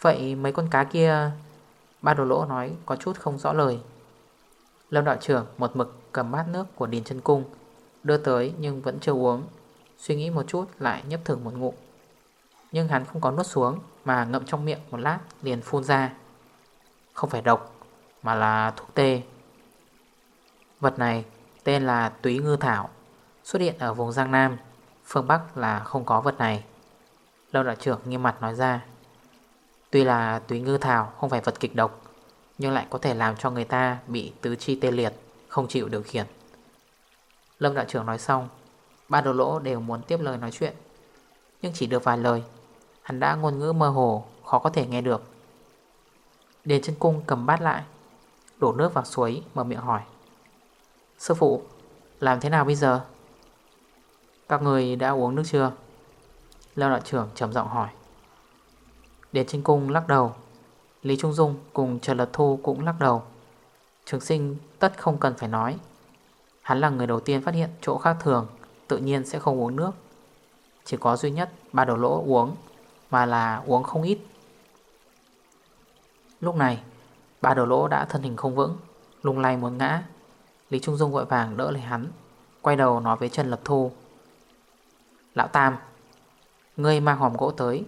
Vậy mấy con cá kia Ba đồ lỗ nói có chút không rõ lời. Lâm đạo trưởng một mực cầm bát nước của Điền chân Cung Đưa tới nhưng vẫn chưa uống Suy nghĩ một chút lại nhấp thử một ngụm. Nhưng hắn không có nuốt xuống, Mà ngậm trong miệng một lát liền phun ra. Không phải độc, Mà là thuốc tê. Vật này tên là túy ngư thảo, Xuất hiện ở vùng Giang Nam, Phương Bắc là không có vật này. Lâu đạo trưởng nghiêm mặt nói ra, Tuy là túy ngư thảo không phải vật kịch độc, Nhưng lại có thể làm cho người ta bị tứ chi tê liệt, Không chịu điều khiển. Lâm đạo trưởng nói xong, Ba đồ lỗ đều muốn tiếp lời nói chuyện, Nhưng chỉ được vài lời Hắn đã ngôn ngữ mơ hồ, Khó có thể nghe được. Điền chân cung cầm bát lại, Đổ nước vào suối, mở miệng hỏi. Sư phụ, Làm thế nào bây giờ? Các người đã uống nước chưa? Lâm đạo trưởng trầm giọng hỏi. Điền chân cung lắc đầu. Lý Trung Dung cùng Trần Lật Thu cũng lắc đầu. Trường sinh tất không cần phải nói. Hắn là người đầu tiên phát hiện chỗ khác thường, Tự nhiên sẽ không uống nước. Chỉ có duy nhất ba đầu lỗ uống. Mà là uống không ít. Lúc này, Ba đầu lỗ đã thân hình không vững, Lung lay muốn ngã. Lý Trung Dung vội vàng đỡ lấy hắn, Quay đầu nói với Trần Lập Thu. Lão Tam, Ngươi mang hòm gỗ tới,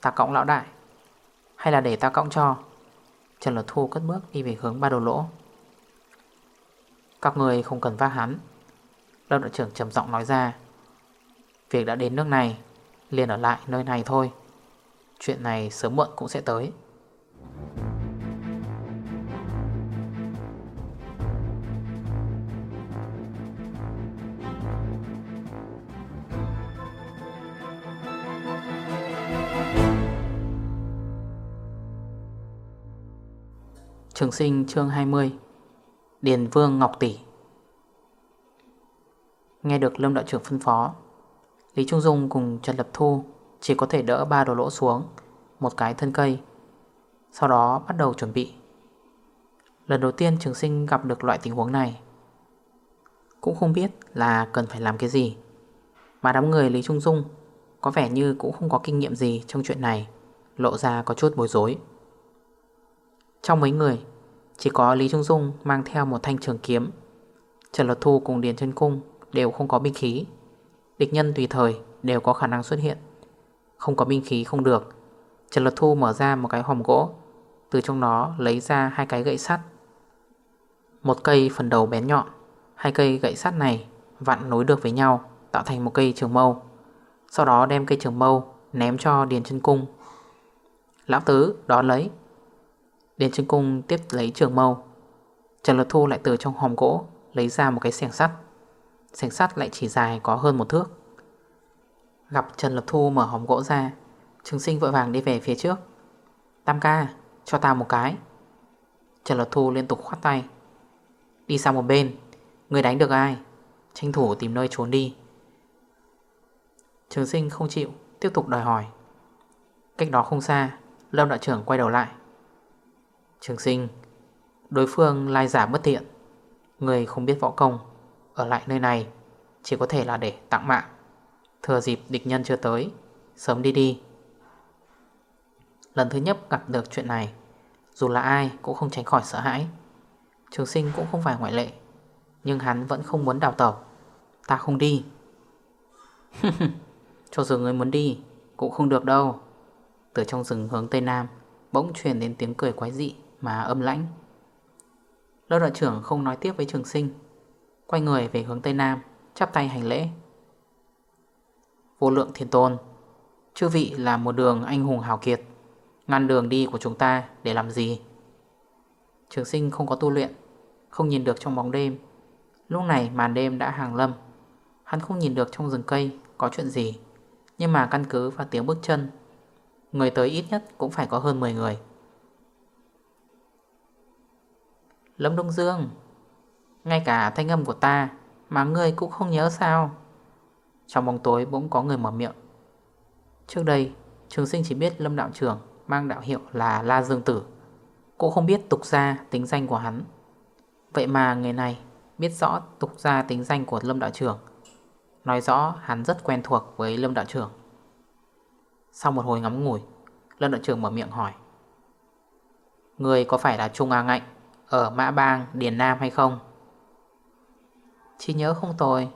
Ta cõng lão đại, Hay là để ta cõng cho? Trần Lập Thu cất bước đi về hướng ba đầu lỗ. Các người không cần vác hắn. Lâm đội trưởng trầm giọng nói ra. Việc đã đến nước này, Liền ở lại nơi này thôi. Chuyện này sớm muộn cũng sẽ tới. Trường sinh chương 20 Điền Vương Ngọc Tỷ. Nghe được Lâm Đạo trưởng phân phó, Lý Trung Dung cùng Trần Lập Thu chỉ có thể đỡ ba đồ lỗ xuống, Một cái thân cây. Sau đó bắt đầu chuẩn bị. Lần đầu tiên trường sinh gặp được loại tình huống này. Cũng không biết là cần phải làm cái gì, Mà đám người Lý Trung Dung Có vẻ như cũng không có kinh nghiệm gì trong chuyện này, Lộ ra có chút bối rối. Trong mấy người, Chỉ có Lý Trung Dung mang theo một thanh trường kiếm. Trần lột Thu cùng Điền chân Cung đều không có binh khí. Địch nhân tùy thời đều có khả năng xuất hiện. Không có binh khí, không được. Trần Lật Thu mở ra một cái hòm gỗ, Từ trong nó lấy ra hai cái gậy sắt. Một cây phần đầu bén nhọn, Hai cây gậy sắt này vặn nối được với nhau, Tạo thành một cây trường mâu. Sau đó đem cây trường mâu ném cho Điền chân Cung. Lão Tứ đó lấy. Điền chân Cung tiếp lấy trường mâu. Trần Lật Thu lại từ trong hòm gỗ Lấy ra một cái xẻng sắt. Xẻng sắt lại chỉ dài có hơn một thước. Gặp Trần Lập Thu mở hòm gỗ ra. Trường sinh vội vàng đi về phía trước. Tam ca, cho tao một cái. Trần Lập Thu liên tục khoát tay. Đi sang một bên, Người đánh được ai? Tranh thủ tìm nơi trốn đi. Trường sinh không chịu, Tiếp tục đòi hỏi. Cách đó không xa, Lâm đạo trưởng quay đầu lại. Trường sinh, Đối phương lai giả bất thiện. Người không biết võ công, ở lại nơi này Chỉ có thể là để tặng mạng. Thừa dịp địch nhân chưa tới, Sớm đi đi. Lần thứ nhất gặp được chuyện này, Dù là ai cũng không tránh khỏi sợ hãi. Trường sinh cũng không phải ngoại lệ, Nhưng hắn vẫn không muốn đào tẩu. Ta không đi. [LAUGHS] Cho dù người muốn đi, Cũng không được đâu. Từ trong rừng hướng Tây Nam, Bỗng truyền đến tiếng cười quái dị Mà âm lãnh. Lớp đội trưởng không nói tiếp với trường sinh, Quay người về hướng Tây Nam, Chắp tay hành lễ. Vô lượng thiên tôn. Chư vị là một đường anh hùng hào kiệt Ngăn đường đi của chúng ta để làm gì? Trường sinh không có tu luyện, Không nhìn được trong bóng đêm. Lúc này màn đêm đã hàng lâm. Hắn không nhìn được trong rừng cây Có chuyện gì, Nhưng mà căn cứ vào tiếng bước chân, Người tới ít nhất cũng phải có hơn 10 người. Lâm Đông Dương, ngay cả thanh âm của ta Mà ngươi cũng không nhớ sao? Trong bóng tối bỗng có người mở miệng. Trước đây Trường sinh chỉ biết Lâm Đạo Trưởng Mang đạo hiệu là La Dương Tử. Cũng không biết tục ra tính danh của hắn. Vậy mà người này biết rõ tục ra tính danh của Lâm Đạo trưởng Nói rõ hắn rất quen thuộc với Lâm Đạo trưởng. Sau một hồi ngắm ngủi Lâm Đạo trưởng mở miệng hỏi Người có phải là Trung A Ngạnh Ở Mã Bang, Điền Nam hay không? Chỉ nhớ không tồi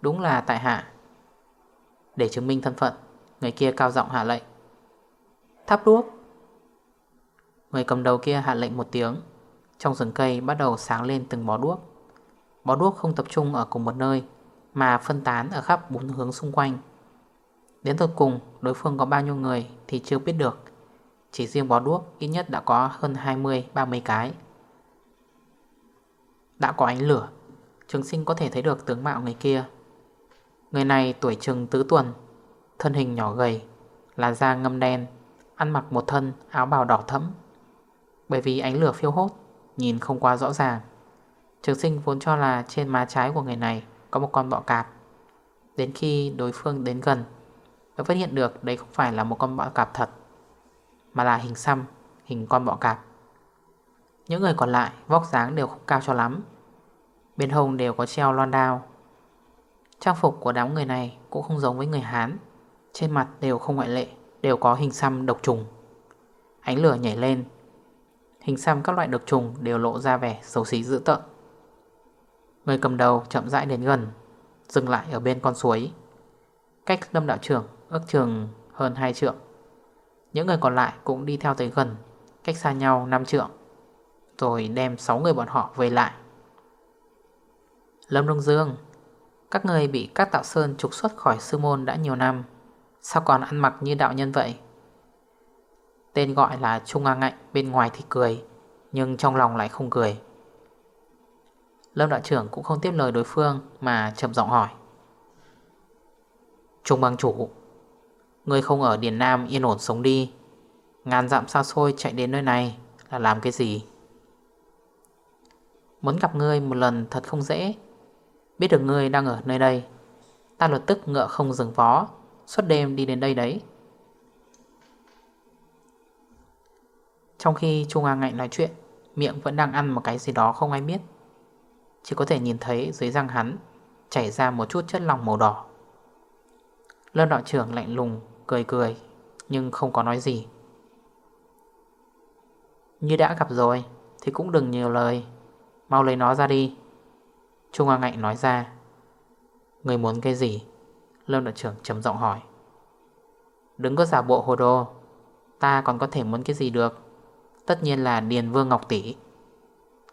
Đúng là tại hạ. Để chứng minh thân phận. Người kia cao giọng hạ lệnh. Thắp đuốc Người cầm đầu kia hạ lệnh một tiếng. Trong rừng cây bắt đầu sáng lên từng bó đuốc. Bó đuốc không tập trung ở cùng một nơi, Mà phân tán ở khắp bốn hướng xung quanh. Đến tột cùng, đối phương có bao nhiêu người thì chưa biết được. Chỉ riêng bó đuốc ít nhất đã có hơn 20-30 cái. Đã có ánh lửa. Trường sinh có thể thấy được tướng mạo người kia. Người này tuổi chừng tứ tuần, Thân hình nhỏ gầy Là da ngâm đen, Ăn mặc một thân áo bào đỏ thẫm. Bởi vì ánh lửa phiêu hốt, Nhìn không quá rõ ràng. Trường sinh vốn cho là trên má trái của người này Có một con bọ cạp. Đến khi đối phương đến gần, Mới phát hiện được đây không phải là một con bọ cạp thật, Mà là hình xăm, Hình con bọ cạp. Những người còn lại vóc dáng đều không cao cho lắm. Bên hông đều có treo loan đao Trang phục của đám người này Cũng không giống với người Hán. Trên mặt đều không ngoại lệ, Đều có hình xăm độc trùng. Ánh lửa nhảy lên. Hình xăm các loại độc trùng đều lộ ra vẻ xấu xí dữ tợn. Người cầm đầu chậm rãi đến gần, Dừng lại ở bên con suối. Cách lâm đạo trưởng ước trường hơn 2 trượng. Những người còn lại cũng đi theo tới gần, Cách xa nhau 5 trượng, Rồi đem 6 người bọn họ về lại. Lâm Đông Dương các người bị các tạo sơn trục xuất khỏi sư môn đã nhiều năm. Sao còn ăn mặc như đạo nhân vậy? Tên gọi là Trung A Ngạnh Bên ngoài thì cười, Nhưng trong lòng lại không cười. Lâm đạo trưởng cũng không tiếp lời đối phương Mà chậm giọng hỏi. Trung bang chủ, Người không ở Điền Nam yên ổn sống đi. Ngàn dặm xa xôi chạy đến nơi này Là làm cái gì? Muốn gặp ngươi một lần thật không dễ Biết được ngươi đang ở nơi đây. Ta lập tức ngựa không dừng vó, Suốt đêm đi đến đây đấy. Trong khi Trung A Ngạnh nói chuyện, Miệng vẫn đang ăn một cái gì đó không ai biết. Chỉ có thể nhìn thấy dưới răng hắn Chảy ra một chút chất lỏng màu đỏ. Lân đạo trưởng lạnh lùng, Cười cười, Nhưng không có nói gì. Như đã gặp rồi, Thì cũng đừng nhiều lời. Mau lấy nó ra đi. Trung A Ngạnh nói ra. Người muốn cái gì? Lâm đạo trưởng trầm giọng hỏi. Đừng có giả bộ hồ đồ, Ta còn có thể muốn cái gì được? Tất nhiên là Điền Vương Ngọc Tỷ.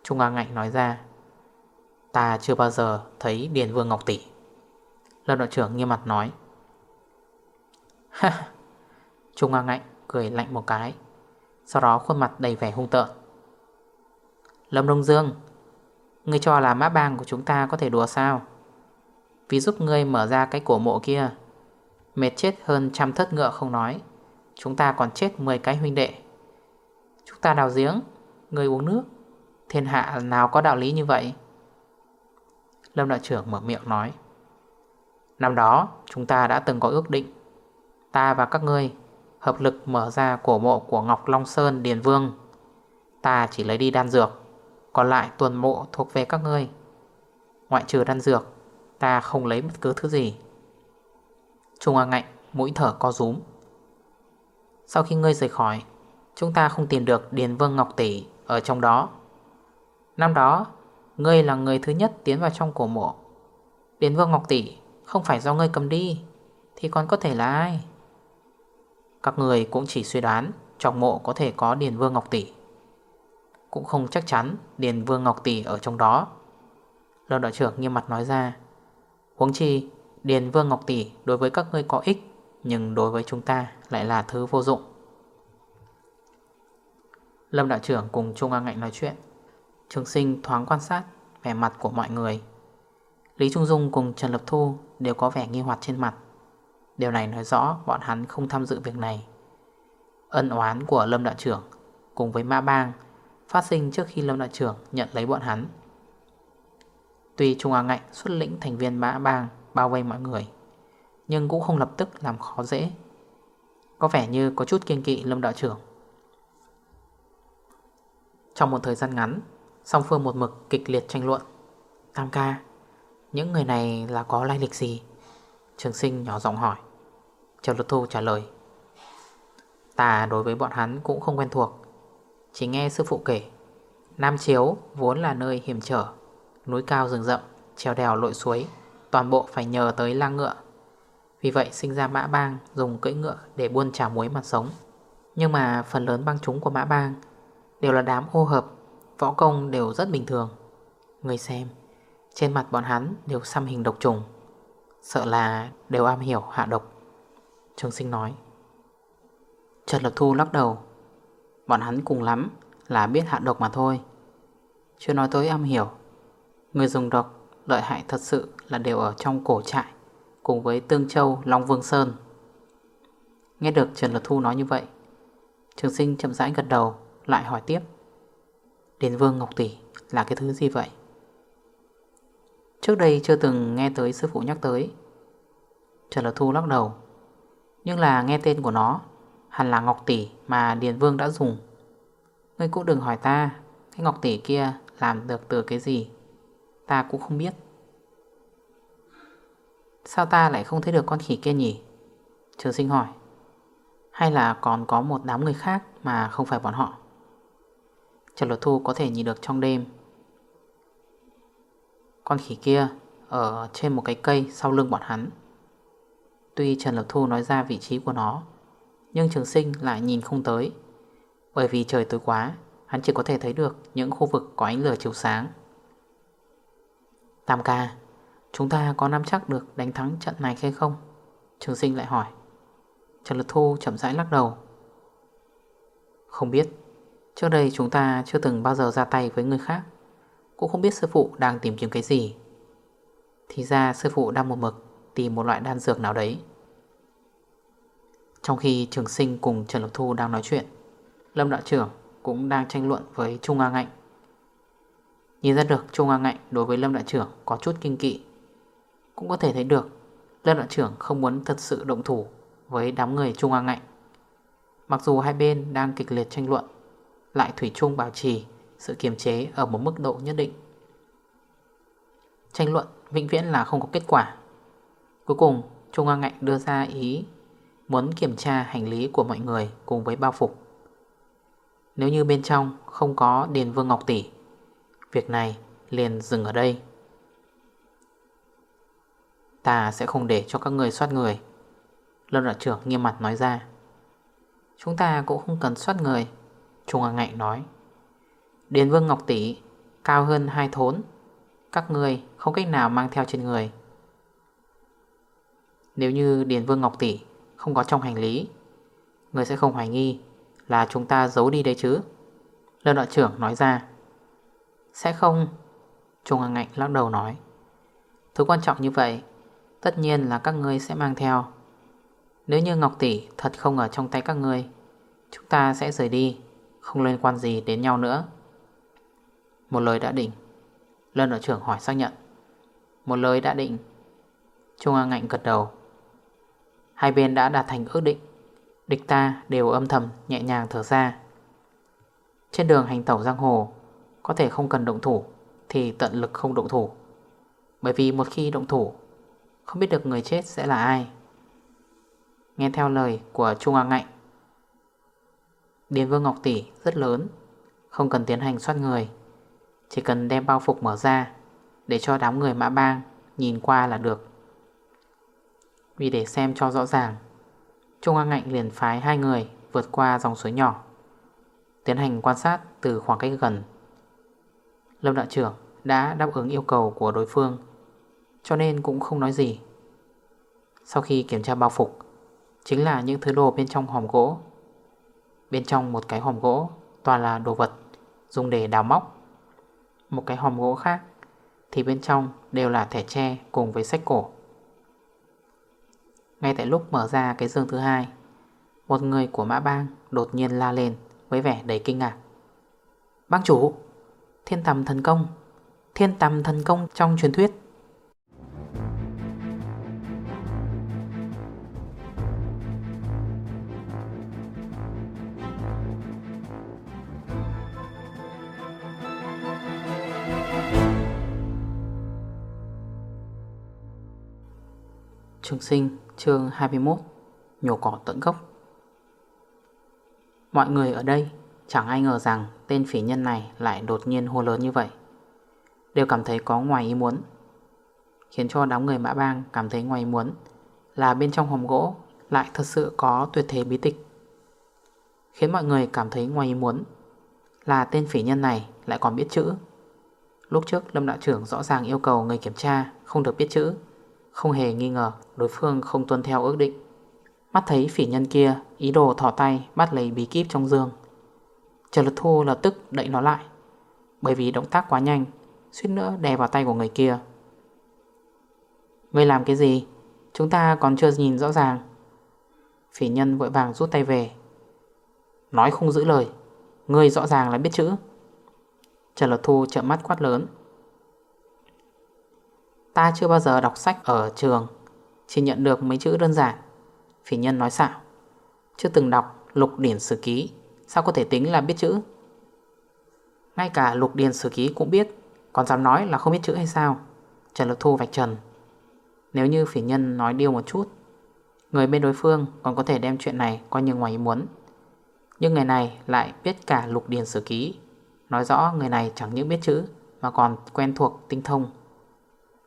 Trung A Ngạnh nói ra. Ta chưa bao giờ thấy Điền Vương Ngọc Tỷ. Lâm đội trưởng nghiêm mặt nói. Ha! Trung A Ngạnh cười lạnh một cái, Sau đó khuôn mặt đầy vẻ hung tợn. Lâm Đông Dương Ngươi cho là mã bang của chúng ta có thể đùa sao? Vì giúp ngươi mở ra cái cổ mộ kia. Mệt chết hơn trăm thất ngựa không nói. Chúng ta còn chết 10 cái huynh đệ. Chúng ta đào giếng, ngươi uống nước. Thiên hạ nào có đạo lý như vậy? Lâm đại trưởng mở miệng nói. Năm đó, chúng ta đã từng có ước định. Ta và các ngươi Hợp lực mở ra cổ mộ của Ngọc Long Sơn Điền Vương. Ta chỉ lấy đi đan dược còn lại tuần mộ thuộc về các ngươi. Ngoại trừ đan dược, Ta không lấy bất cứ thứ gì. Trung A Ngạnh, mũi thở co rúm. Sau khi ngươi rời khỏi, Chúng ta không tìm được Điền Vương Ngọc Tỷ Ở trong đó. Năm đó, Ngươi là người thứ nhất tiến vào trong cổ mộ. Điền Vương Ngọc Tỷ Không phải do ngươi cầm đi, Thì còn có thể là ai? Các người cũng chỉ suy đoán Trong mộ có thể có Điền Vương Ngọc Tỷ. Cũng không chắc chắn Điền Vương Ngọc Tỷ ở trong đó. Lâm đội trưởng nghiêm mặt nói ra, Huống chi, Điền Vương Ngọc Tỷ đối với các ngươi có ích, Nhưng đối với chúng ta lại là thứ vô dụng. Lâm đạo trưởng cùng Trung A Ngạnh nói chuyện. Trường sinh thoáng quan sát vẻ mặt của mọi người. Lý Trung Dung cùng Trần Lập Thu đều có vẻ nghi hoặc trên mặt. Điều này nói rõ bọn hắn không tham dự việc này. Ân oán của Lâm đạo trưởng cùng với Mã Bang Phát sinh trước khi Lâm đạo trưởng nhận lấy bọn hắn. Tuy Trung Hoàng Ngạnh xuất lĩnh thành viên Mã Bang bao vây mọi người, Nhưng cũng không lập tức làm khó dễ. Có vẻ như có chút kiên kỵ Lâm đạo trưởng. Trong một thời gian ngắn, Song phương một mực kịch liệt tranh luận. Tam ca, Những người này là có lai lịch gì? Trường sinh nhỏ giọng hỏi. Trần Luật Thu trả lời. Ta đối với bọn hắn cũng không quen thuộc. Chỉ nghe sư phụ kể, Nam Chiếu vốn là nơi hiểm trở, Núi cao rừng rậm Trèo đèo lội suối, Toàn bộ phải nhờ tới lang ngựa. Vì vậy sinh ra mã bang Dùng cưỡi ngựa để buôn trà muối mặt sống. Nhưng mà phần lớn băng chúng của mã bang Đều là đám ô hợp, Võ công đều rất bình thường. Người xem, Trên mặt bọn hắn đều xăm hình độc trùng, Sợ là đều am hiểu hạ độc. Trường sinh nói Trần Lập Thu lắc đầu Bọn hắn cùng lắm là biết hạ độc mà thôi. Chưa nói tới am hiểu, Người dùng độc lợi hại thật sự là đều ở trong cổ trại, Cùng với Tương Châu, Long Vương Sơn. Nghe được Trần Lật Thu nói như vậy, Trường sinh chậm rãi gật đầu, Lại hỏi tiếp. Đền Vương Ngọc Tỷ, là cái thứ gì vậy? Trước đây chưa từng nghe tới sư phụ nhắc tới. Trần Lật Thu lắc đầu, Nhưng là nghe tên của nó Hẳn là Ngọc Tỷ mà Điền Vương đã dùng. Ngươi cũng đừng hỏi ta, Cái Ngọc Tỷ kia làm được từ cái gì, Ta cũng không biết. Sao ta lại không thấy được con khỉ kia nhỉ? Trường sinh hỏi. Hay là còn có một đám người khác Mà không phải bọn họ? Trần Lột Thu có thể nhìn được trong đêm. Con khỉ kia Ở trên một cái cây sau lưng bọn hắn. Tuy Trần Lột Thu nói ra vị trí của nó nhưng trường sinh lại nhìn không tới. Bởi vì trời tối quá, Hắn chỉ có thể thấy được những khu vực có ánh lửa chiếu sáng. Tam ca, Chúng ta có nắm chắc được đánh thắng trận này hay không? Trường sinh lại hỏi. Trần Lực Thu chậm rãi lắc đầu. Không biết. Trước đây chúng ta chưa từng bao giờ ra tay với người khác. Cũng không biết sư phụ đang tìm kiếm cái gì. Thì ra sư phụ đang một mực Tìm một loại đan dược nào đấy. Trong khi trường sinh cùng Trần Lộc Thu đang nói chuyện. Lâm đạo trưởng cũng đang tranh luận với Trung Nga Ngạnh. Nhìn ra được Trung Nga Ngạnh đối với Lâm đạo trưởng có chút kinh kỵ, Cũng có thể thấy được Lâm đạo trưởng không muốn thật sự động thủ với đám người Trung Nga Ngạnh. Mặc dù hai bên đang kịch liệt tranh luận, Lại Thủy chung bảo trì sự kiềm chế ở một mức độ nhất định. Tranh luận vĩnh viễn là không có kết quả. Cuối cùng, Trung Nga Ngạnh đưa ra ý Muốn kiểm tra hành lý của mọi người cùng với bao phục. Nếu như bên trong không có Điền Vương Ngọc Tỷ, Việc này liền dừng ở đây. Ta sẽ không để cho các người soát người, Lâm đạo trưởng nghiêm mặt nói ra. Chúng ta cũng không cần soát người Trung Hoàng Ngạnh nói. Điền Vương Ngọc Tỷ Cao hơn hai thốn, Các người không cách nào mang theo trên người. Nếu như Điền Vương Ngọc Tỷ không có trong hành lý. Người sẽ không hoài nghi Là chúng ta giấu đi đây chứ? Lân đội trưởng nói ra. Sẽ không, Trung Hoàng Ngạnh lắc đầu nói. Thứ quan trọng như vậy, Tất nhiên là các ngươi sẽ mang theo. Nếu như Ngọc Tỷ thật không ở trong tay các ngươi, Chúng ta sẽ rời đi, Không liên quan gì đến nhau nữa. Một lời đã định Lân đội trưởng hỏi xác nhận. Một lời đã định, Trung Hoàng Ngạnh gật đầu. Hai bên đã đạt thành ước định. Địch ta đều âm thầm, nhẹ nhàng thở ra. Trên đường hành tẩu giang hồ, Có thể không cần động thủ Thì tận lực không động thủ. Bởi vì một khi động thủ, Không biết được người chết sẽ là ai. Nghe theo lời của Trung An Ngạnh, Điền Vương Ngọc Tỷ rất lớn, Không cần tiến hành soát người. Chỉ cần đem bao phục mở ra Để cho đám người mã bang Nhìn qua là được. Vì để xem cho rõ ràng. Trung an Ngạnh liền phái hai người Vượt qua dòng suối nhỏ, Tiến hành quan sát từ khoảng cách gần. Lâm đạo trưởng đã đáp ứng yêu cầu của đối phương, Cho nên cũng không nói gì. Sau khi kiểm tra bao phục, Chính là những thứ đồ bên trong hòm gỗ. Bên trong một cái hòm gỗ Toàn là đồ vật Dùng để đào móc. Một cái hòm gỗ khác Thì bên trong đều là thẻ tre cùng với sách cổ. Ngay tại lúc mở ra cái dương thứ hai, Một người của mã bang đột nhiên la lên Với vẻ đầy kinh ngạc. Bác chủ, Thiên tầm thần công, Thiên tầm thần công trong truyền thuyết. Trường sinh chương 21 Nhổ cỏ tận gốc. Mọi người ở đây chẳng ai ngờ rằng tên phỉ nhân này lại đột nhiên hô lớn như vậy. Đều cảm thấy có ngoài ý muốn, Khiến cho đám người mã bang cảm thấy ngoài ý muốn Là bên trong hòm gỗ lại thật sự có tuyệt thế bí tịch. Khiến mọi người cảm thấy ngoài ý muốn Là tên phỉ nhân này lại còn biết chữ. Lúc trước Lâm Đạo trưởng rõ ràng yêu cầu người kiểm tra không được biết chữ. Không hề nghi ngờ, đối phương không tuân theo ước định. Mắt thấy phỉ nhân kia, ý đồ thỏ tay bắt lấy bí kíp trong giường. Trần lật Thu lập tức đẩy nó lại, Bởi vì động tác quá nhanh, Suýt nữa đè vào tay của người kia. Người làm cái gì? Chúng ta còn chưa nhìn rõ ràng. Phỉ nhân vội vàng rút tay về. Nói không giữ lời người rõ ràng là biết chữ. Trần Lật Thu chậm mắt quát lớn. Ta chưa bao giờ đọc sách ở trường, Chỉ nhận được mấy chữ đơn giản. Phỉ nhân nói xạo, Chưa từng đọc lục điển sử ký, Sao có thể tính là biết chữ? Ngay cả lục điển sử ký cũng biết, Còn dám nói là không biết chữ hay sao? Trần Lực Thu vạch trần. Nếu như phỉ nhân nói điêu một chút, Người bên đối phương còn có thể đem chuyện này coi như ngoài ý muốn. Nhưng người này lại biết cả lục điển sử ký, Nói rõ người này chẳng những biết chữ Mà còn quen thuộc tinh thông.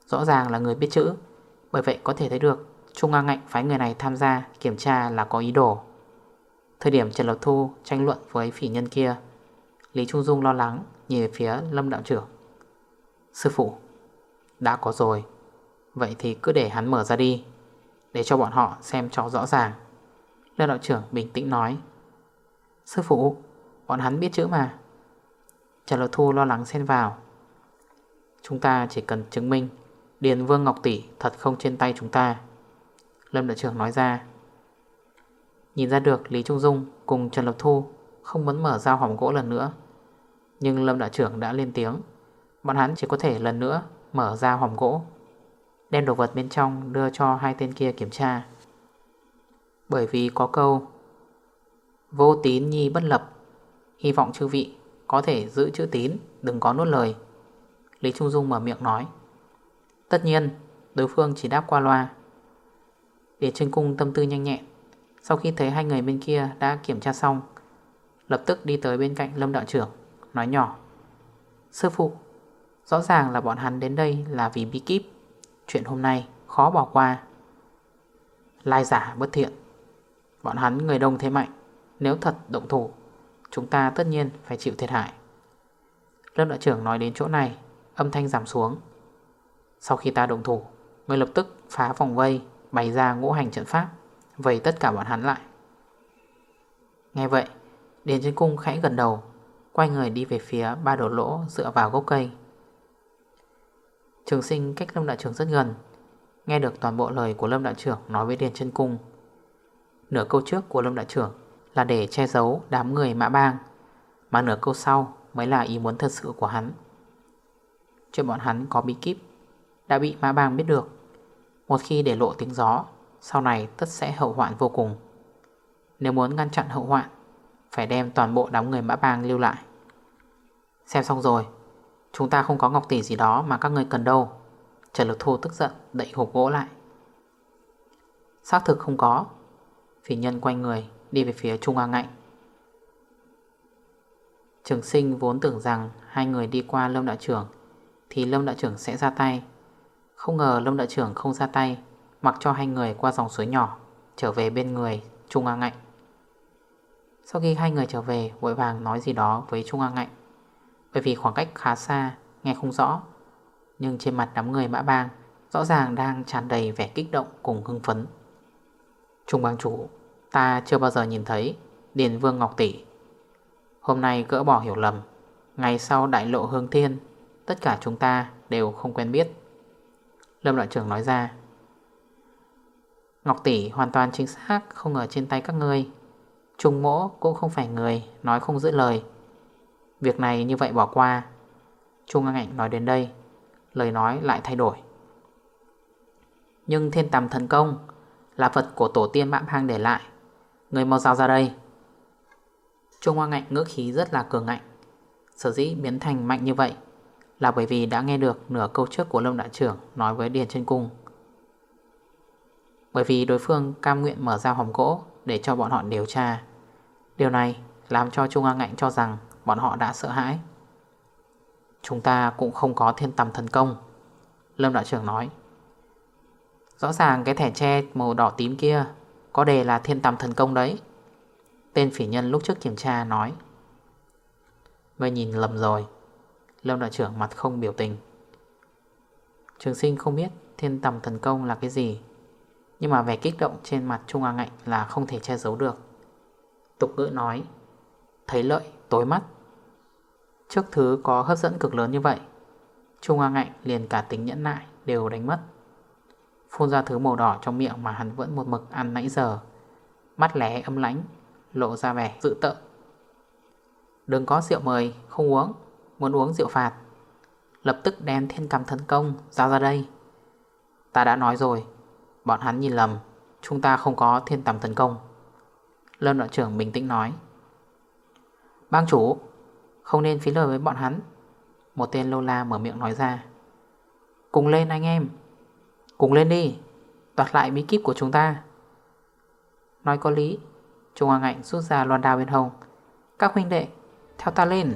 Rõ ràng là người biết chữ. Bởi vậy có thể thấy được Trung Nga Ngạnh phái người này tham gia kiểm tra là có ý đồ. Thời điểm Trần Lộc Thu tranh luận với phỉ nhân kia, Lý Trung Dung lo lắng nhìn về phía Lâm Đạo trưởng. Sư phụ, Đã có rồi. Vậy thì cứ để hắn mở ra đi, Để cho bọn họ xem cho rõ ràng. Lâm Đạo trưởng bình tĩnh nói. Sư phụ, Bọn hắn biết chữ mà. Trần Lộc Thu lo lắng xen vào. Chúng ta chỉ cần chứng minh Điền Vương Ngọc Tỷ, thật không trên tay chúng ta. Lâm Đại trưởng nói ra. Nhìn ra được Lý Trung Dung cùng Trần Lộc Thu Không muốn mở dao hòm gỗ lần nữa. Nhưng Lâm Đại trưởng đã lên tiếng. Bọn hắn chỉ có thể lần nữa Mở ra hòm gỗ. Đem đồ vật bên trong đưa cho hai tên kia kiểm tra. Bởi vì có câu, Vô tín nhi bất lập, Hy vọng chư vị có thể giữ chữ tín, Đừng có nuốt lời. Lý Trung Dung mở miệng nói. Tất nhiên, đối phương chỉ đáp qua loa. Để trên cung tâm tư nhanh nhẹn. Sau khi thấy hai người bên kia đã kiểm tra xong, Lập tức đi tới bên cạnh Lâm đạo trưởng, Nói nhỏ. Sư phụ, Rõ ràng là bọn hắn đến đây là vì bí kíp. Chuyện hôm nay khó bỏ qua. Lai giả bất thiện. Bọn hắn người đông thế mạnh. Nếu thật động thủ, Chúng ta tất nhiên phải chịu thiệt hại. Lâm đạo trưởng nói đến chỗ này, Âm thanh giảm xuống. Sau khi ta động thủ Người lập tức phá vòng vây, Bày ra ngũ hành trận pháp, Vây tất cả bọn hắn lại. Nghe vậy, Điền trên cung khẽ gần đầu, Quay người đi về phía ba đổ lỗ dựa vào gốc cây. Trường sinh cách Lâm Đại trưởng rất gần, Nghe được toàn bộ lời của Lâm Đại trưởng nói với Điền chân cung. Nửa câu trước của Lâm Đại trưởng là để che giấu đám người mã bang, Mà nửa câu sau mới là ý muốn thật sự của hắn. Chuyện bọn hắn có bí kíp đã bị mã bang biết được. Một khi để lộ tiếng gió, Sau này tất sẽ hậu hoạn vô cùng. Nếu muốn ngăn chặn hậu hoạn, Phải đem toàn bộ đám người mã bang lưu lại. Xem xong rồi, Chúng ta không có ngọc tỷ gì đó mà các người cần đâu. Trần Lực Thu tức giận, đẩy hộp gỗ lại. Xác thực không có. Phỉ nhân quay người, Đi về phía Trung an Ngạnh. Trường sinh vốn tưởng rằng Hai người đi qua Lâm Đạo Trưởng, Thì Lâm Đạo Trưởng sẽ ra tay. Không ngờ Lâm đại Trưởng không ra tay, Mặc cho hai người qua dòng suối nhỏ, Trở về bên người Trung An Ngạnh. Sau khi hai người trở về, Vội vàng nói gì đó với Trung An Ngạnh. Bởi vì khoảng cách khá xa, Nghe không rõ, Nhưng trên mặt đám người mã bang Rõ ràng đang tràn đầy vẻ kích động cùng hưng phấn. Trung bang chủ, Ta chưa bao giờ nhìn thấy Điền Vương Ngọc Tỷ. Hôm nay gỡ bỏ hiểu lầm, Ngày sau đại lộ hương thiên, Tất cả chúng ta đều không quen biết. Lâm đoạn trưởng nói ra. Ngọc Tỷ hoàn toàn chính xác, Không ở trên tay các ngươi. Trung mỗ cũng không phải người Nói không giữ lời. Việc này như vậy bỏ qua. Trung Ngang Ảnh nói đến đây, Lời nói lại thay đổi. Nhưng thiên tầm thần công Là vật của tổ tiên mạng hang để lại. Người mau giao ra đây. Trung Hoa Ngạnh ngữ khí rất là cường ngạnh, Sở dĩ biến thành mạnh như vậy. Là bởi vì đã nghe được nửa câu trước của Lâm Đại trưởng Nói với Điền trên cung. Bởi vì đối phương cam nguyện mở ra hòm gỗ Để cho bọn họ điều tra. Điều này làm cho Trung an Ngạnh cho rằng Bọn họ đã sợ hãi. Chúng ta cũng không có thiên tầm thần công, Lâm đại trưởng nói. Rõ ràng cái thẻ tre màu đỏ tím kia Có đề là thiên tầm thần công đấy. Tên phỉ nhân lúc trước kiểm tra nói. Ngươi nhìn lầm rồi. Lâm đạo trưởng mặt không biểu tình. Trường sinh không biết thiên tầm thần công là cái gì, Nhưng mà vẻ kích động trên mặt Trung A Ngạnh là không thể che giấu được. Tục ngữ nói, Thấy lợi, tối mắt. Trước thứ có hấp dẫn cực lớn như vậy, Trung A Ngạnh liền cả tính nhẫn nại đều đánh mất. Phun ra thứ màu đỏ trong miệng mà hắn vẫn một mực ăn nãy giờ. Mắt lé âm lánh Lộ ra vẻ dự tợn. Đừng có rượu mời, không uống. Muốn uống rượu phạt. Lập tức đem thiên cầm thần công Giao ra đây. Ta đã nói rồi, Bọn hắn nhìn lầm, Chúng ta không có thiên tầm thần công. Lâm đội trưởng bình tĩnh nói. Bang chủ, Không nên phí lời với bọn hắn. Một tên lô la mở miệng nói ra. Cùng lên anh em. Cùng lên đi, Đoạt lại bí kíp của chúng ta. Nói có lý, Trung Hoàng Ngạnh rút ra loan đao bên hồng Các huynh đệ, Theo ta lên.